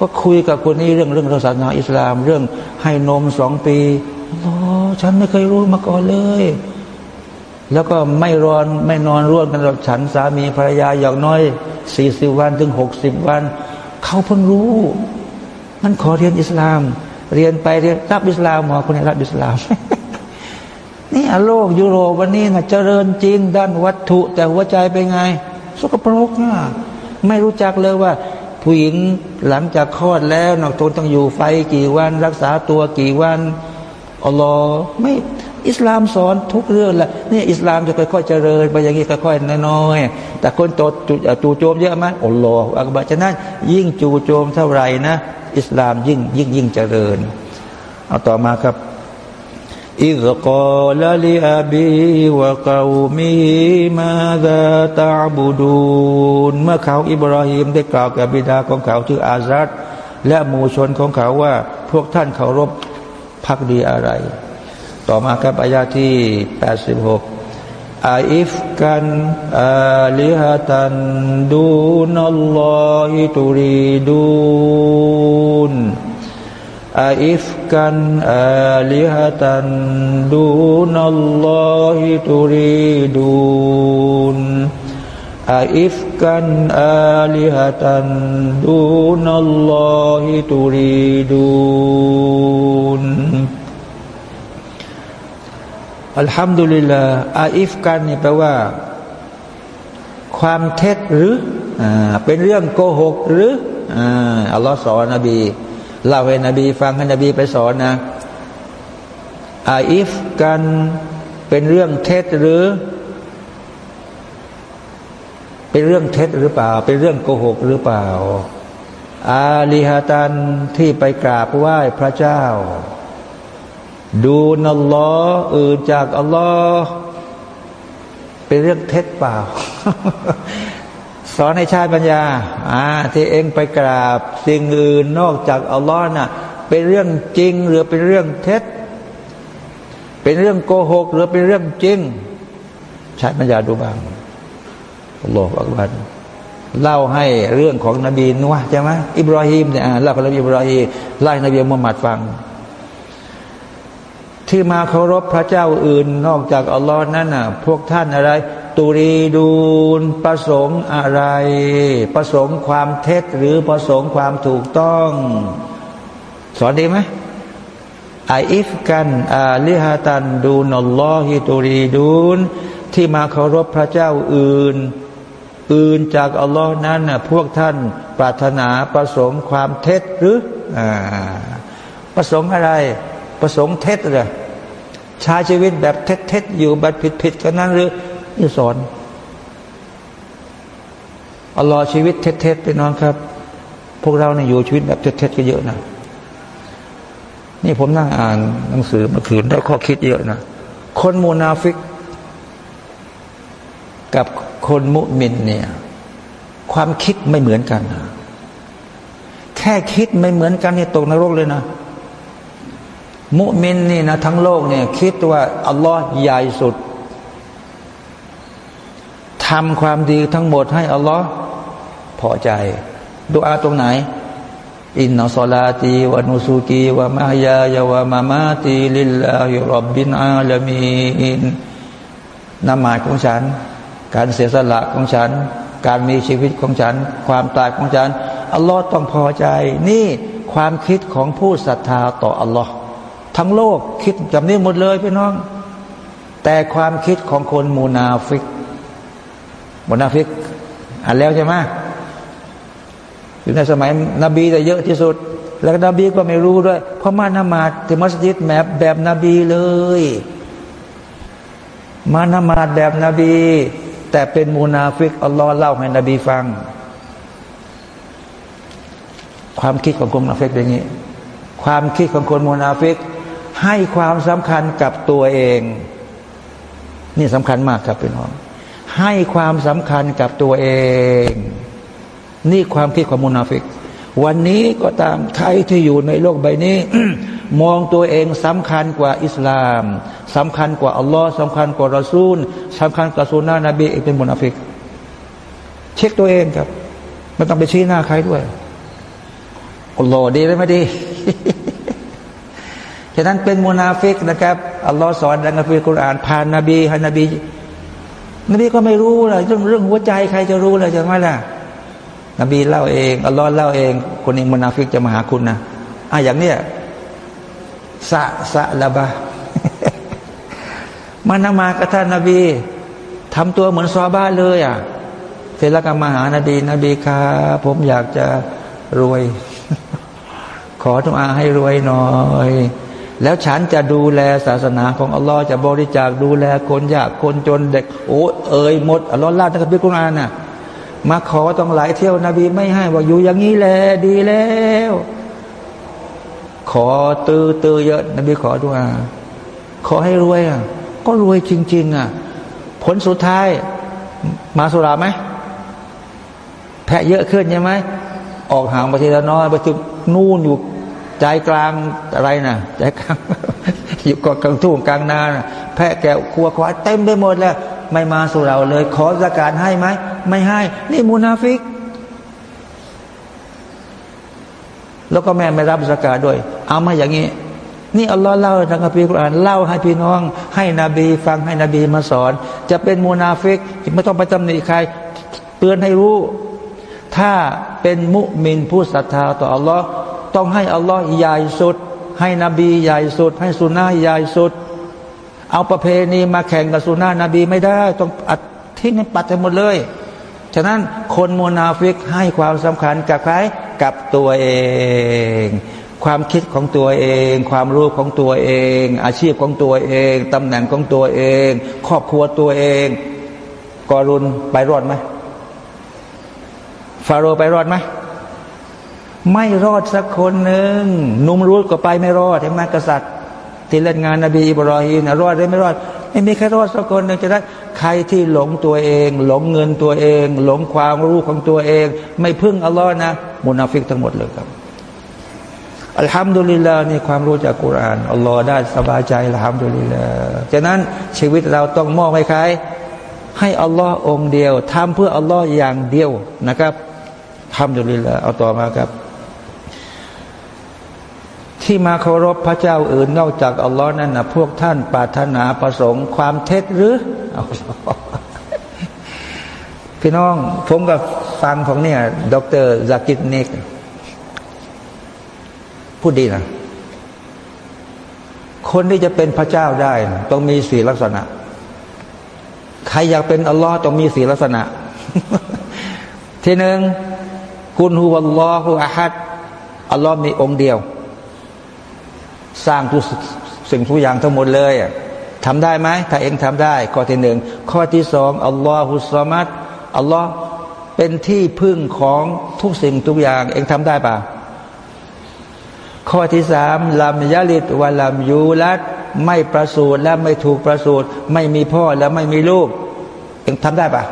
ก็คุยกับคนนี้เรื่องเรื่องศาสนาอิสลาม เรื่องให้นมสองปีอ๋อฉันไม่เคยรู้มาก่อนเลย แล้วก็ไม่รอนไม่นอนร่วมกันกับฉันสามีภรรยาอย่างน้อยสี่สิบวันถึงหกสิบวัน เขาเพิ่งรู้ มันขอเรียนอิสลาม เรียนไปเรียนรับอิสลามหมอคนนี้รับอิสลาม นี่โลกยุโรปวันนี้นะเจริญจริงด้านวัตถุ แต่หัวใจเป็นไง สกปรกนะไม่รู้จักเลยว่า ผู้หญิงหลังจากคลอดแล้วนอกตนต้องอยู่ไฟกี่วัน รักษาตัวกี่วันอัลลอฮ์ไม่อิสลามสอนทุกเรื่องแหละนี่อิสลามจะค่อยๆเจริญไปอย่างนี้ค่อยๆน้อยๆแต่คนโตจู่โจมเยอะไหมอัลลอฮ์อักบะฉะนั้นยิ่งจู่โจมเท่าไหร่นะ อิสลามยิ่งยิ่งยิ่งเจริญ เอาต่อมาครับอิกกอลลิอาบีวะกาวมีมาดาตาบูดูนเมื่อเขาอิบราฮิมได้กล่าวกับบิดาของเขาชื่ออาซัดและหมู่ชนของเขาว่า พวกท่านเคารพพักดีอะไร ต่อมาครับอายาที่ 86 อาอิฟกันอาลิฮะตันดูนัลล الله تريدون أئفكا آلهة دون الله تريدون أئفكا آلهة دون الله تريدون الحمد لله أئفكا นี่แปลว่า ความเท็จหรืออ่าเป็นเรื่องโกหกหรืออ่าอัลลอฮ์สอนนบีเล่าให้นบี ฟังให้นบีไปสอนนะ أئفكا เป็นเรื่องเท็จหรือ เป็นเรื่องเท็จหรือเปล่า เป็นเรื่องโกหกหรือเปล่า อาลีฮาตันที่ไปกราบไหว้พระเจ้า ดูนัลลอฮ์อื่นจากอัลลอฮ์เป็นเรื่องเท็จเปล่า สอนให้ชาติปัญญา อ่า ที่เองไปกราบ สิ่งอื่นนอกจากอัลลอฮ์น่ะ เป็นเรื่องจริง หรือเป็นเรื่องเท็จ เป็นเรื่องโกหก หรือเป็นเรื่องจริง ชาติปัญญาดูบ้างอัลลอฮฺอักบัรเล่าให้เรื่องของนบีนัวใช่ไหมอิบราฮิมเนี่ยเล่าของนบีอิบราฮิมเล่นบีมุฮัมมัดฟัง ที่มาเคารพพระเจ้าอื่น นอกจากอัลลอฮ์นั่นน่ะ พวกท่านอะไร ตุรีดูนประสงค์อะไร ประสงค์ความเท็จหรือประสงค์ความถูกต้อง สอนดีไหมไออิฟกันอาลิฮาตันดูนอลลอฮิตุรีดูนที่มาเคารพพระเจ้าอื่น อื่นจากอัลลอฮ์นั้นน่ะพวกท่านปรารถนาประสงค์ความเท็จหรืออ่าประสงค์อะไร ประสงค์เท็จเลย ใช้ชีวิตแบบเท็จๆอยู่แบบผิดๆกันนั้นหรือนี่สอนอัลลอฮ์ชีวิตเท็จๆไปน้องครับ พวกเราเนี่ยอยู่ชีวิตแบบเท็จๆก็เยอะนะนี่ผมนั่งอ่านหนังสือเมื่อคืนได้ข้อคิดเยอะนะคนมูนาฟิก กับคนมุมินเนี่ย ความคิดไม่เหมือนกันนะแค่คิดไม่เหมือนกันเนี่ยตกนรกเลยนะ มุมินนี่นะทั้งโลกเนี่ยคิดว่าอัลลอฮ์ใหญ่สุดทำความดีทั้งหมดให้อัลลอฮ์พอใจดูอาตรงไหน อินนัสลาตีวะนุสุกีวะมายายาวะมามาตีลิลลาฮิรับบินอาลามีนนามายของฉัน การเสียสละของฉัน การมีชีวิตของฉัน ความตายของฉันอัลลอฮ์ต้องพอใจ นี่ความคิดของผู้ศรัทธาต่ออัลลอฮ์ ทั้งโลกคิดแบบนี้หมดเลยพี่น้อง แต่ความคิดของคนมูนาฟิกมุนาฟิกอ่านแล้วใช่ไหมอยู่ในสมัยนบีแต่เยอะที่สุด แล้วนบีก็ไม่รู้ด้วย เพราะมานมาซที่มัสยิดแมบแบบนบีเลย มานมาซแบบนบี แต่เป็นมูนาฟิกอัลลอฮ์เล่าให้นบีฟัง ความคิดของคนมูนาฟิกเป็นอย่างนี้ ความคิดของคนมูนาฟิก ให้ความสำคัญกับตัวเอง นี่สำคัญมากครับพี่น้อง ให้ความสำคัญกับตัวเอง นี่ความคิดของมุนาฟิก วันนี้ก็ตามใครที่อยู่ในโลกใบนี้ มองตัวเองสำคัญกว่าอิสลามสำคัญกว่าอัลลอฮ์สำคัญกว่ารอซูลสำคัญกว่าสุนนะนบีเองเป็นมุนาฟิก เช็คตัวเองครับไม่ต้องไปชี้หน้าใครด้วยอัลลอฮ์ดีหรือไม่ดี ฉะนั้นเป็นมุนาฟิกนะครับอัลลอฮ์สอนในอัลกุรอานผ่านนบีให้นบี นบีก็ไม่รู้เลยเรื่องเรื่องหัวใจใครจะรู้เลยใช่ไหมล่ะ นบีเล่าเองอัลลอฮ์เล่าเอง คนเองมุนาฟิกจะมาหาคุณนะอะอย่างเนี้ยสะสะละบะมานมากับท่านนบีทำตัวเหมือนซอบ้าเลยอะเสร็จแล้วก็มาหานบี นบีครับผมอยากจะรวย ขอทุกอาให้รวยหน่อย แล้วฉันจะดูแลศาสนาของอัลลอฮ์จะบริจาคดูแลคนยากคนจนเด็กโอ้เอ่ยหมดอัลลอฮ์ล่าในคัมภีร์กุรอานน่ะมาขอต้องหลายเที่ยวนบีไม่ให้ว่าอยู่อย่างนี้แหละดีแล้ว ขอตือตือเยอะ นบีขอดูอาขอให้รวยอะก็รวยจริง ๆ อะ ผลสุดท้าย มาสุราไหมแพะเยอะขึ้นใช่ไหมออกห่างไปทีละน้อยไปถึงนู่นอยู่ ใจกลางอะไรนะใจกลางอยู่กกลางทุ่งกลางนานะแพะแกะครัวควายเต็มไปหมดแล้ว ไม่มาสู่เราเลย ขอซะกาตให้ไหมไม่ให้ นี่มุนาฟิก แล้วก็แม่ไม่รับซะกาตด้วย เอามาอย่างนี้นี่อัลลอฮ์เล่าทางคัมภีร์กุรอานเล่าให้พี่น้อง ให้นบีฟังให้นบีมาสอน จะเป็นมูนาฟิกไม่ต้องไปตำหนิใครเตือนให้รู้ ถ้าเป็นมุมินผู้ศรัทธาต่ออัลลอฮ์ ต้องให้อัลลอฮ์ใหญ่สุด ให้นบีใหญ่สุด ให้สุนนะใหญ่สุด เอาประเพณีมาแข่งกับสุนนะนบีไม่ได้ ต้องอัดทิ้งให้ปัดให้หมดเลย ฉะนั้นคนมูนาฟิกให้ความสำคัญกับใครกับตัวเอง ความคิดของตัวเอง ความรู้ของตัวเอง อาชีพของตัวเองตำแหน่งของตัวเอง ครอบครัวตัวเองกอรุนไปรอดไหมฟาโรไปรอดไหม ไม่รอดสักคนหนึ่งนุมรูดก็ไปไม่รอดเห็นไหมกษัตริย์ ที่เล่นงานนบีอิบรอฮีนะรอดได้ไม่รอด ไม่มีใครรอดสักคนหนึ่งจะได้ใครที่หลงตัวเอง หลงเงินตัวเอง หลงความรู้ของตัวเอง ไม่พึ่งอัลลอฮ์นะมุนาฟิกทั้งหมดเลยครับالحمد لله นี่ความรู้จากกุรานอัลลอฮ์ได้สบายใจالحمد لله ฉะนั้นชีวิตเราต้องมอบให้ใครให้อัลลอฮ์องเดียวทำเพื่ออัลลอฮ์อย่างเดียวนะครับทำดุลิลลาห์เอาต่อมาครับ ที่มาเคารพพระเจ้าอื่นนอกจากอัลลอฮ์นั่นนะพวกท่านปรารถนาประสงค์ความเท็จหรือพี่น้องผมกับฟังของเนี่ยดรซากิตเนกพูดดีนะ คนที่จะเป็นพระเจ้าได้ ต้องมีสี่ลักษณะ ใครอยากเป็นอัลลอฮ์ต้องมีสี่ลักษณะ ทีหนึ่งกุลฮุวัลลอฮุอะฮัดอัลลอฮ์มีองค์เดียว สร้างทุกสิ่งทุกอย่างทั้งหมดเลยทำได้ไหมถ้าเองทำได้ ข้อที่หนึ่งข้อที่สองอัลลอฮุสซามัดอัลลอฮ์เป็นที่พึ่งของทุกสิ่งทุกอย่าง เองทำได้ปะข้อที่สามลำยาลิดวะลำยูรัดไม่ประสูติและไม่ถูกประสูติไม่มีพ่อและไม่มีลูก เองทำได้ปะ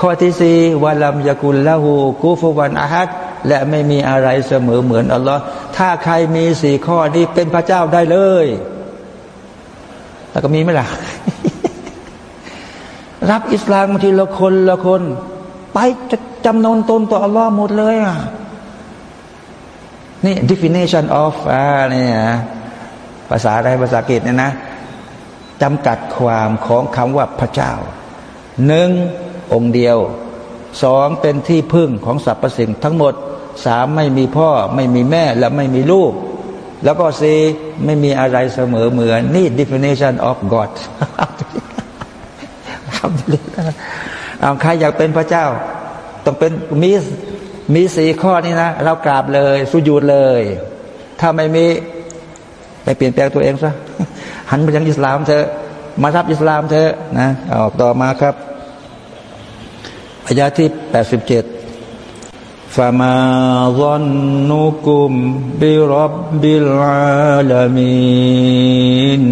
ข้อที่สี่วะลัมยากุลละหูกูฟุวันอาฮัด และไม่มีอะไรเสมอเหมือนอัลลอฮ์ถ้าใครมีสี่ข้อนี้เป็นพระเจ้าได้เลย แล้วก็มีไหมล่ะ รับอิสลามทีละคนละคน ไปจะจำนนตนต่ออัลลอฮ์หมดเลยอะนี่ definition of อ่านี่นะภาษาอะไรภาษาอังกฤษเนี่ยนะจำกัดความของคำว่าพระเจ้าหนึ่งองค์เดียว สองเป็นที่พึ่งของสรรพสิ่งทั้งหมดสามไม่มีพ่อไม่มีแม่และไม่มีลูก แล้วก็สี่ไม่มีอะไรเสมอเหมือน นี่ definition of God ครับเอาใครอยากเป็นพระเจ้า ต้องเป็นมีมีสี่ข้อนี้นะ เรากราบเลยสุญูดเลย ถ้าไม่มีไปเปลี่ยนแปลงตัวเองซะหันไปยังอิสลามเถอะมารับอิสลามเถอะนะเอาต่อมาครับ อายาที่แปดสิบเจ็ดฟามาซอนนุกุมบิรับบิลอาลามีน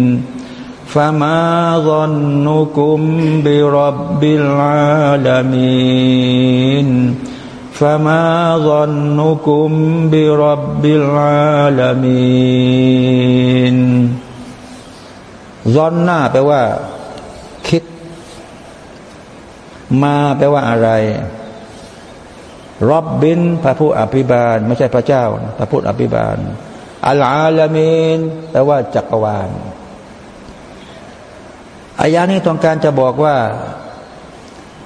ฟามาซอนนุกุมบิรับบิลอาลามีน فما ظنكم برب العالمين ซอนหน้าแปลว่า มาแปลว่าอะไรรับบินพระผู้อภิบาล ไม่ใช่พระเจ้า พระผู้อภิบาลอัลอาลามีนแปลว่าจักรวาลอายานี้ต้องการจะบอกว่า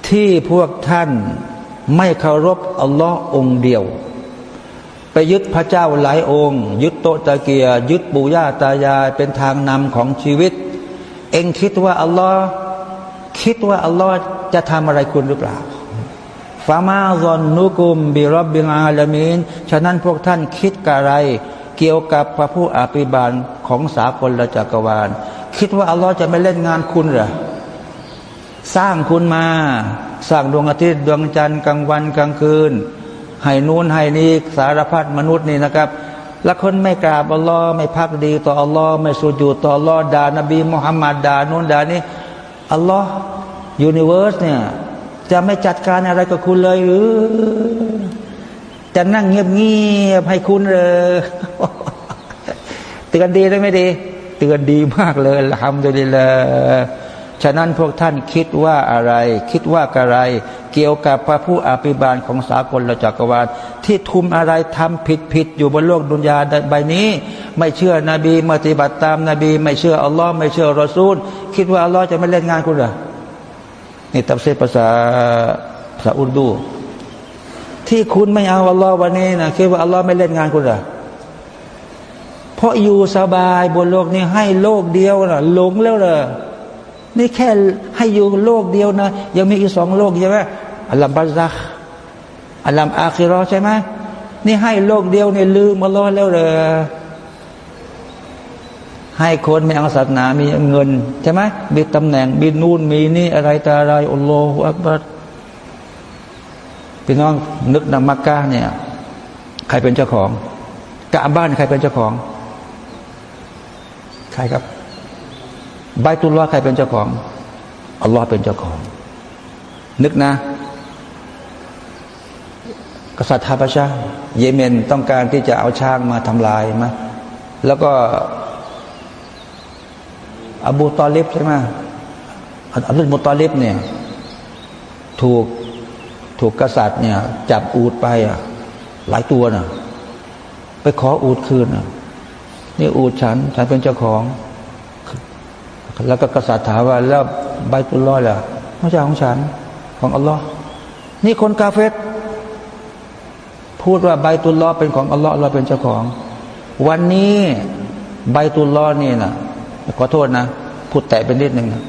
ที่พวกท่านไม่เคารพอัลลอฮ์องเดียว ไปยึดพระเจ้าหลายองค์ ยึดโตตะเกียยึดปู่ย่าตายายเป็นทางนำของชีวิต เองคิดว่าอัลลอฮ์คิดว่าอัลลอฮ์ จะทำอะไรคุณหรือเปล่าฟามาซอนนุกุมบิรบบิลอาลามีนฉะนั้นพวกท่านคิดกะไร เกี่ยวกับพระผู้อภิบาลของสากลจักรวาล คิดว่าอัลลอฮ์จะไม่เล่นงานคุณเหรอสร้างคุณมา สร้างดวงอาทิตย์ดวงจันทร์กลางวันกลางคืนให้นูนให้นี้สารพัดมนุษย์นี่นะครับแล้วคนไม่กราบอัลลอฮ์ไม่พักดี ต่ออัลลอฮ์ไม่สุญูต่ออัลลอฮ์ด่านบีมุฮัมมัดด่านูนด่านี้อัลลอฮ์ ยูนิเวอร์สเนี่ยจะไม่จัดการอะไรกับคุณเลยหรือ จะนั่งเงียบๆให้คุณเลยเตือนดีได้ไม่ดี เตือนดีมากเลยทำดูดีเลยฉะนั้นพวกท่านคิดว่าอะไร คิดว่าอะไร เกี่ยวกับพระผู้อภิบาลของสากลละจักรวาล ที่ทุมอะไรทำผิดผิดอยู่บนโลกดุนยาใบนี้ ไม่เชื่อนบีปฏิบัติตามนาบี ไม่เชื่ออัลลอฮ์ไม่เชื่อรอซูล คิดว่าอัลลอฮ์จะไม่เล่นงานคุณเหรอ นี่ตับเซภาษาภาษาอุรดู ที่คุณไม่เอาอัลลอฮ์วันนี้นะคิดว่าอัลลอฮ์ไม่เล่นงานคุณหรอเพราะอยู่สบายบนโลกนี้ให้โลกเดียวนะหลงแล้วเหรอนี่แค่ให้อยู่โลกเดียวนะ ยังมีอีกสองโลกใช่ไหมอัลลัมบัซักอัลลัมอาคิรอใช่ไหมนี่ให้โลกเดียวเนี่ยลืมอัลลอฮ์แล้วเหรอ ให้คนมีอัศาสนามีเงินใช่ไหมมีตำแหน่งมีนู่นมีนี่อะไรแต่อะไรอัลลอฮฺอักบัรพี่น้องนึกนำมักกะเนี่ย ใครเป็นเจ้าของกะบ้านใครเป็นเจ้าของ ใครครับใบตุลลอใครเป็นเจ้าของอัลลอฮ์เป็นเจ้าของ นึกนะ กษัตริย์ฮาบชาเยเมนต้องการที่จะเอาช้างมาทำลายมาแล้วก็ อบูตอลิบใช่ไหมอัลลอฮ์มุตอลิบเนี่ย ถูกถูกกษัตริย์เนี่ย จับอูดไปอะ หลายตัวน่ะ ไปขออูดคืนอะ นี่อูดฉัน ฉันเป็นเจ้าของ แล้วก็กษัตริย์ถามว่า แล้วใบตุลลอยล่ะไม่ใช่ของฉัน ของอัลลอฮ์นี่คนกาเฟตพูดว่าใบตุลลอเป็นของอัลลอฮ์เราเป็นเจ้าของ วันนี้ใบตุลลอนี่นะ ขอโทษนะ พูดแตะเป็นนิดหนึ่งนะ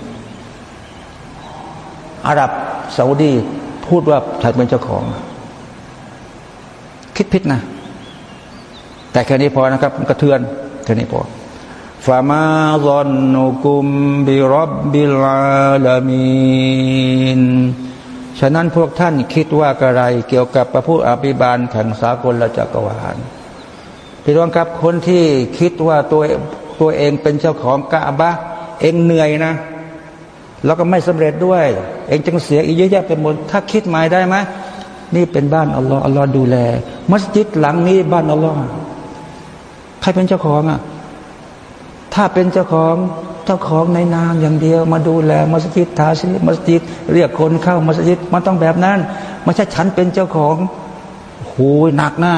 อาหรับซาอุดีพูดว่าฉันเป็นเจ้าของ คิดพิษนะ แต่แค่นี้พอนะครับกระเทือนแค่นี้พอฟามาซอนนุกุมบิรับบิลาลามีนฉะนั้นพวกท่านคิดว่าอะไร เกี่ยวกับพระผู้อภิบาลแห่งสากลละจักรวาลพี่น้องครับคนที่คิดว่าตัว ตัวเองเป็นเจ้าของกาบะเองเหนื่อยนะ แล้วก็ไม่สำเร็จด้วย เองจึงเสียอีกเยอะแยะไปหมดถ้าคิดหมายได้ไหมนี่เป็นบ้านอัลลอฮ์อัลลอฮ์ดูแล มัสยิดหลังนี้บ้านอัลลอฮ์ใครเป็นเจ้าของอะถ้าเป็นเจ้าของเจ้าของในนามอย่างเดียว มาดูแลมัสยิดทาซีมัสยิดเรียกคนเข้ามัสยิดมันต้องแบบนั้นไม่ใช่ฉันเป็นเจ้าของโหยหนักหน้า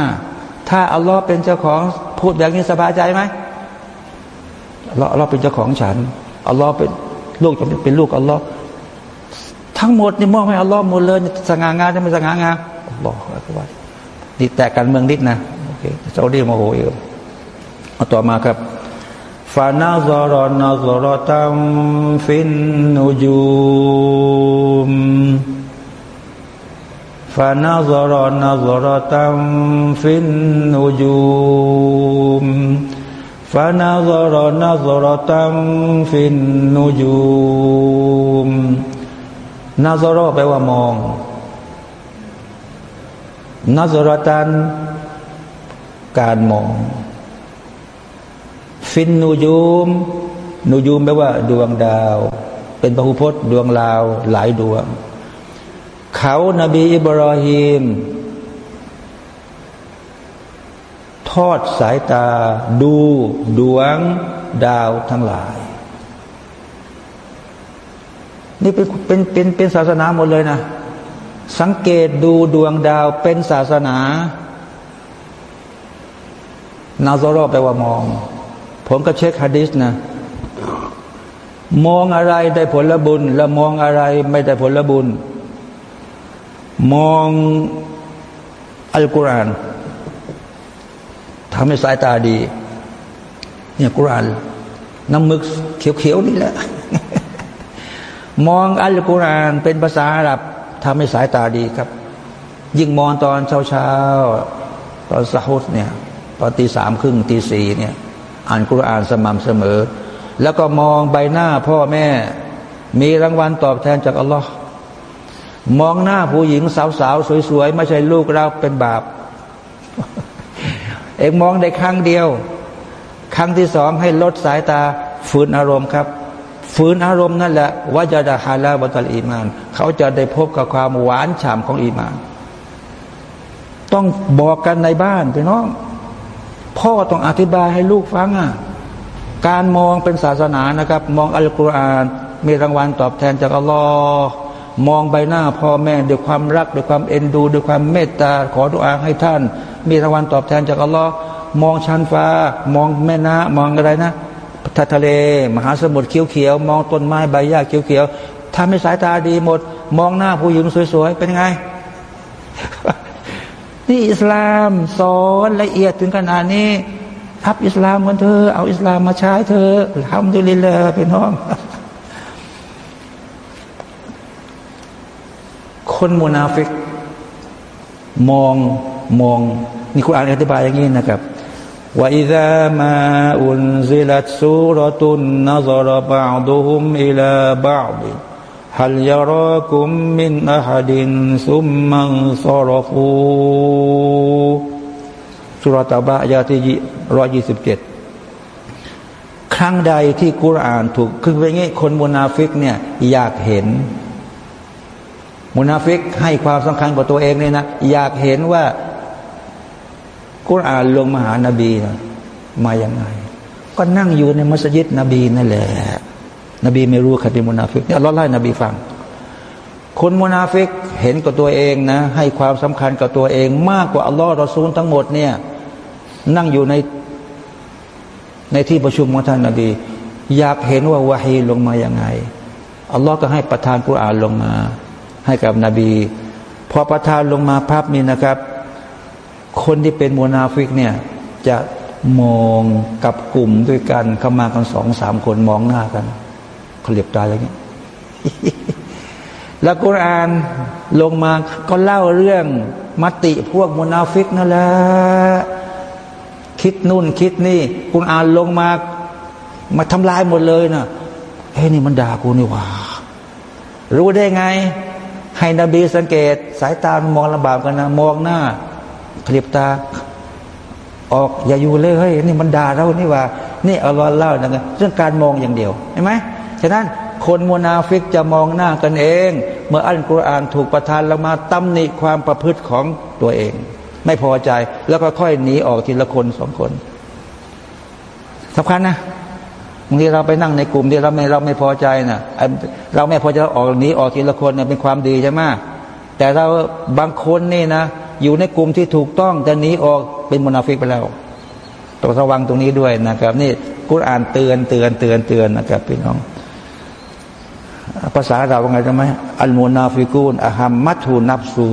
ถ้าอัลลอฮ์เป็นเจ้าของพูดแบบนี้สบายใจไหม เราเราเป็นเจ้าของฉันอัลลอฮ์เป็นลูกจะเป็นลูกอัลลอฮ์ทั้งหมดนี่มองให้อัลลอฮ์หมดเลยสง่างามจะไม่สง่างามอัลลอฮ์ก็ว่านี่แต่การเมืองนิดนะโอเคซาอุดีมาโหอีกเอาต่อมาครับฟานาซารอนาซารอตัมฟินนูจูมฟานาซารอนาซารอตัมฟินนูจูม ฟานาซรนาซรตังฟินนูยูมนาซรอแปลว่ามองนาซรตัน การมอง ฟินนูยูมนูยูมแปลว่า ดวงดาว เป็นพรหุพจน์ดวงลาว หลายดวง เขานาบีอิบรอฮีม ทอดสายตา ดูดวงดาวทั้งหลาย นี่เป็นเป็นเป็นเป็นศาสนาหมดเลยนะ สังเกตดูดวงดาวเป็นศาสนา นาซารอแปลว่ามอง ผมก็เช็คฮะดิษนะ มองอะไรได้ผลบุญ แล้วมองอะไรไม่ได้ผลบุญ มองอัลกุรอาน ทำให้สายตาดี เนี่ยกุรานน้ำมึกเขียวๆนี่แหละ มองอัลกุรอานเป็นภาษาอาหรับทำให้สายตาดีครับ ยิ่งมองตอนเช้าๆตอนสะฮุดเนี่ยตอนตีสามครึ่งตีสี่เนี่ยอ่านกุรอานสม่ำเสมอ แล้วก็มองใบหน้าพ่อแม่ มีรางวัลตอบแทนจากอัลลอฮ์มองหน้าผู้หญิงสาวๆสวยๆ ไม่ใช่ลูกเราเป็นบาป เองมองได้ครั้งเดียว ครั้งที่สองให้ลดสายตาฝืนอารมณ์ครับ ฝืนอารมณ์นั่นแหละว่าจะดาฮาลาบัตลอีมาน เขาจะได้พบกับความหวานฉ่ำของอีมาน ต้องบอกกันในบ้านพี่น้อง พ่อต้องอธิบายให้ลูกฟังอะการมองเป็นศาสนานะครับ มองอัลกุรอานมีรางวัลตอบแทนจากอัลลอฮ์มองใบหน้าพ่อแม่ด้วยความรักด้วยความเอ็นดู ด้วยความเมตตาขอดุอาให้ท่าน มีรางวัลตอบแทนจากอัลลอฮ์มองชั้นฟ้า มองแม่น้ำมองอะไรนะทะเล มหาสมุทรเขียวๆมองต้นไม้ใบหญ้าเขียวๆทำให้สายตาดีหมด มองหน้าผู้หญิงสวยๆ เป็นยังไง นี่อิสลามสอนละเอียดถึงขนาดนี้ทับอิสลามกันเธอ เอาอิสลามมาใช้เธอทำดุลิลละเป็นน้อง คนมุนาฟิกมอง มองนี่คุณอ่านอธิบายอย่างนี้นะครับว่าอิดามาอุนซิลัตซูรตุนนัซรบาดุฮุมอิลาบาบิฮัลยารักุมมินอาฮัดินซุมมันซารคูสุรตะบะยาที่ร้อยยี่สิบเจ็ดครั้งใดที่คุรานถูกคือเป็นงี้คนมุนาฟิกเนี่ยอยากเห็น มุนาฟิกให้ความสำคัญกับตัวเองเนี่ยนะอยากเห็นว่า กุรอานลงมาหานาบีมาอย่างไง ก็นั่งอยู่ในมัสยิดนบีนั่นแหละ นบีไม่รู้ใครเป็นมุนาฟิกเนี่ยเราไล่นบีฟัง คนมุนาฟิกเห็นกับตัวเองนะ ให้ความสำคัญกับตัวเองมากกว่าอัลลอฮ์รอซูลทั้งหมดเนี่ย นั่งอยู่ในในที่ประชุมของท่านนบี อยากเห็นว่าวะฮีลงมาอย่างไงอัลลอฮ์ก็ให้ประทานกุรอานลงมา ให้กับนบี พอประทานลงมาภาพนี้นะครับ คนที่เป็นมุนาฟิกเนี่ย จะมองกับกลุ่มด้วยกันเข้ามากันสองสามคนมองหน้ากันเขาเรียบตาอย่างนี้แล้วกุรอานลงมาก็เล่าเรื่องมติพวกมุนาฟิกนั่นแหละคิดนู่นคิดนี่กุรอานลงมา มาทำลายหมดเลยนะเฮ้นี่มันด่ากูนี่ว่า รู้ได้ไง ให้นบีสังเกต สายตามองลำบากกันนะ มองหน้า คลิบตาออกอย่าอยู่เลยเฮ้ยนี่มันด่าเรานี่ว่านี่อัลลอฮ์เล่านะเรื่องการมองอย่างเดียวเห็นไหมฉะนั้นคนมุนาฟิกจะมองหน้ากันเอง เมื่ออัลกุรอานถูกประทานลงมาตำหนิความประพฤติของตัวเอง ไม่พอใจแล้วก็ค่อยหนีออกทีละคนสองคนสำคัญนะบางทีเราไปนั่งในกลุ่มที่เราไม่เราไม่พอใจนะ่ะเราไม่พอใจออกหนีออกทีละคนเนี่ยเป็นความดีใช่ไหมแต่เราบางคนนี่นะ อยู่ในกลุ่มที่ถูกต้องแต่หนีออกเป็นมุนาฟิกไปแล้วต้องระวังตรงนี้ด้วยนะครับ นี่กุรอานเตือนเตือนเตือนเตือนนะครับพี่น้อง ภาษาเราว่าไงใช่ไหมالمنافقون أهمته نفسه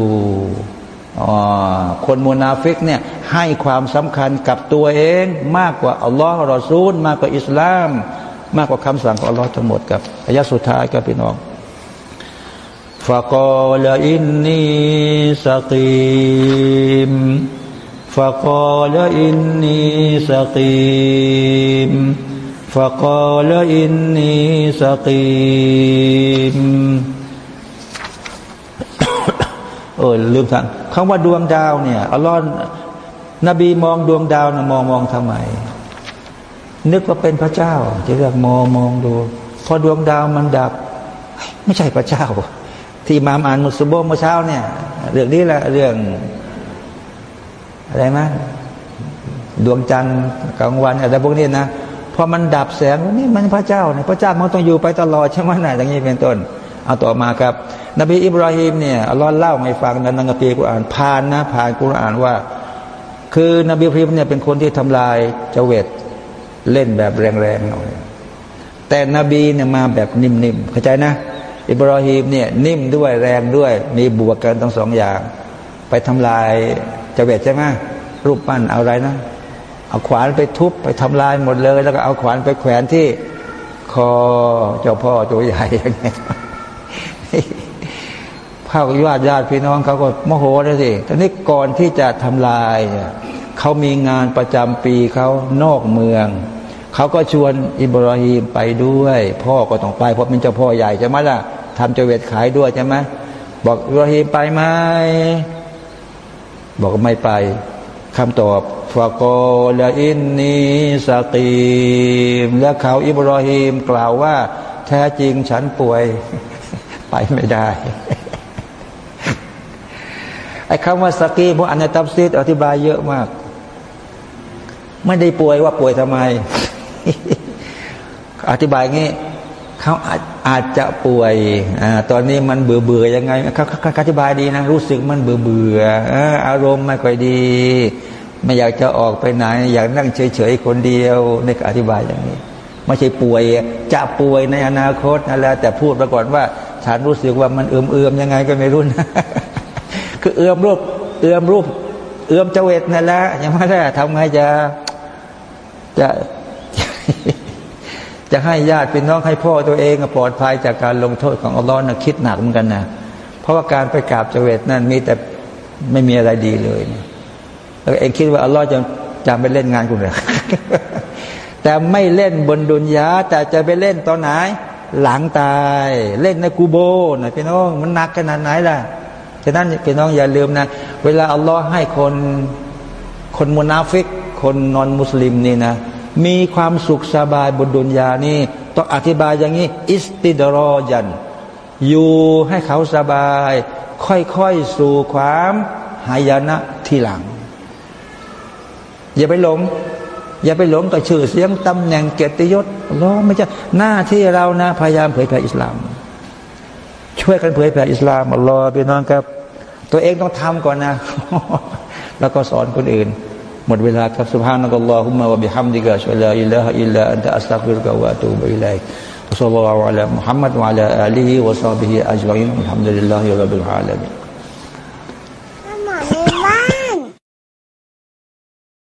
คนมูนาฟิกเนี่ยให้ความสำคัญกับตัวเองมากกว่าอัลลอฮ์รอซูล มากกว่าอิสลาม มากกว่าคำสั่งของอัลลอฮ์ทั้งหมดกับอายะสุดท้ายกับพี่น้อง ฟะกอลอินนีสกีมฟะกอลอินนีสกีม فقال إني سقيم เออลืมทันคำว่าดวงดาวเนี่ยอัลลอฮ์นบีมองดวงดาวนะมองมองทำไม นึกว่าเป็นพระเจ้า จะเรียกมองมองดู พอดวงดาวมันดับ ไม่ใช่พระเจ้า ที่มามอ่านมุสโบเมื่อเช้าเนี่ย เรื่องนี้แหละเรื่อง อะไรมั้ยดวงจันทร์กลางวันอะไรพวกนี้นะพอมันดับแสงนี่มันพระเจ้าเนี่ยพระเจ้ามันต้องอยู่ไปตลอดใช่ไหมนะอย่างนี้เป็นต้น เอาต่อมาครับ นบีอิบราฮิมเนี่ยอัลลอฮ์เล่าให้ฟังในนังกตีกุรอานผ่านนะผ่านกุรอานว่า คือนบีอิบราฮิมเนี่ยเป็นคนที่ทำลายเจเวตเล่นแบบแรงๆหน่อยแต่นบีเนี่ยมาแบบนิ่มๆเข้าใจนะ อิบราฮิมเนี่ยนิ่มด้วยแรงด้วย มีบวกกันทั้งสองอย่าง ไปทำลายเจเวตใช่ไหมรูปปั้นเอาอะไรนะ เอาขวานไปทุบไปทำลายหมดเลย แล้วก็เอาขวานไปแขวนที่คอเจ้าพ่อตัวใหญ่อย่างเงี้ยพ่อญาติญาติพี่น้องเขาก็โมโหเลยสิทีนี้ก่อนที่จะทำลายเขามีงานประจำปีเขานอกเมือง เขาก็ชวนอิบราฮิมไปด้วย พ่อก็ต้องไปเพราะเป็นเจ้าพ่อใหญ่ใช่ไหมล่ะ ทำเจเวตขายด้วยใช่ไหมบอกอิบราฮิมไปไหมบอกไม่ไปคำตอบฟะกอลอินนีสกีม และเขาอิบราฮิมกล่าวว่า แท้จริงฉันป่วย ไปไม่ได้ไอ้คำว่าสกีพวกอันในตับซีดอธิบายเยอะมาก ไม่ได้ป่วยว่าป่วยทำไม อธิบายงี้ เขาอาจอาจจะป่วยอตอนนี้มันเบื่อเบื่อยังไงเขาอธิบายดีนะ รู้สึกมันเบื่อเบื่ออารมณ์ไม่ค่อยดี ไม่อยากจะออกไปไหน อยากนั่งเฉยๆคนเดียวในอธิบายอย่างนี้ ไม่ใช่ป่วยจะป่วยในอนาคตนั่นแหละแต่พูดไปก่อนว่า ฉันรู้สึกว่ามันเอื่อมเอื่อมยังไงก็ไม่รู้นะคือเอื่อมรูปเอื่อมรูป เอื่อมเจวิตนั่นแหละยังไม่ได้ทำไงจะจะ จะให้ญาติพี่น้องให้พ่อตัวเองปลอดภัยจากการลงโทษของอัลลอฮ์นะคิดหนักเหมือนกันนะเพราะว่าการไปกราบเจเวตนั่นมีแต่ไม่มีอะไรดีเลยแล้วเองคิดว่าอัลลอฮ์จะจะไปเล่นงานคุณเหรอแต่ไม่เล่นบนดุนยาแต่จะไปเล่นตอนไหน หลังตาย เล่นในกูโบนะพี่น้องมันหนักขนาดไหนล่ะฉะนั้นพี่น้องอย่าลืมนะ เวลาอัลลอฮ์ให้คนคนมุนาฟิก คนนอนมุสลิมนี่นะ มีความสุขสบายบนดุนยานี่ต้องอธิบายอย่างนี้ อิสติดรอยัน อยู่ให้เขาสบาย ค่อยๆสู่ความหายนะทีหลัง อย่าไปหลง อย่าไปหลงกับชื่อเสียงตำแหน่งเกียรติยศล้อไม่ใช่หน้าที่เรานะพยายามเผยแผ่อิสลาม ช่วยกันเผยแผ่อิสลามอัลลอฮฺพี่น้องครับ ตัวเองต้องทำก่อนนะ แล้วก็สอนคนอื่น หมดเวลาครับ سبحانك اللهم وبحمدك أشهد أن لا إله إلا أنت أستغفرك وأتوب إليك وصلى الله على محمد وعلى آله وصحبه أجمعين الحمد لله رب العالمين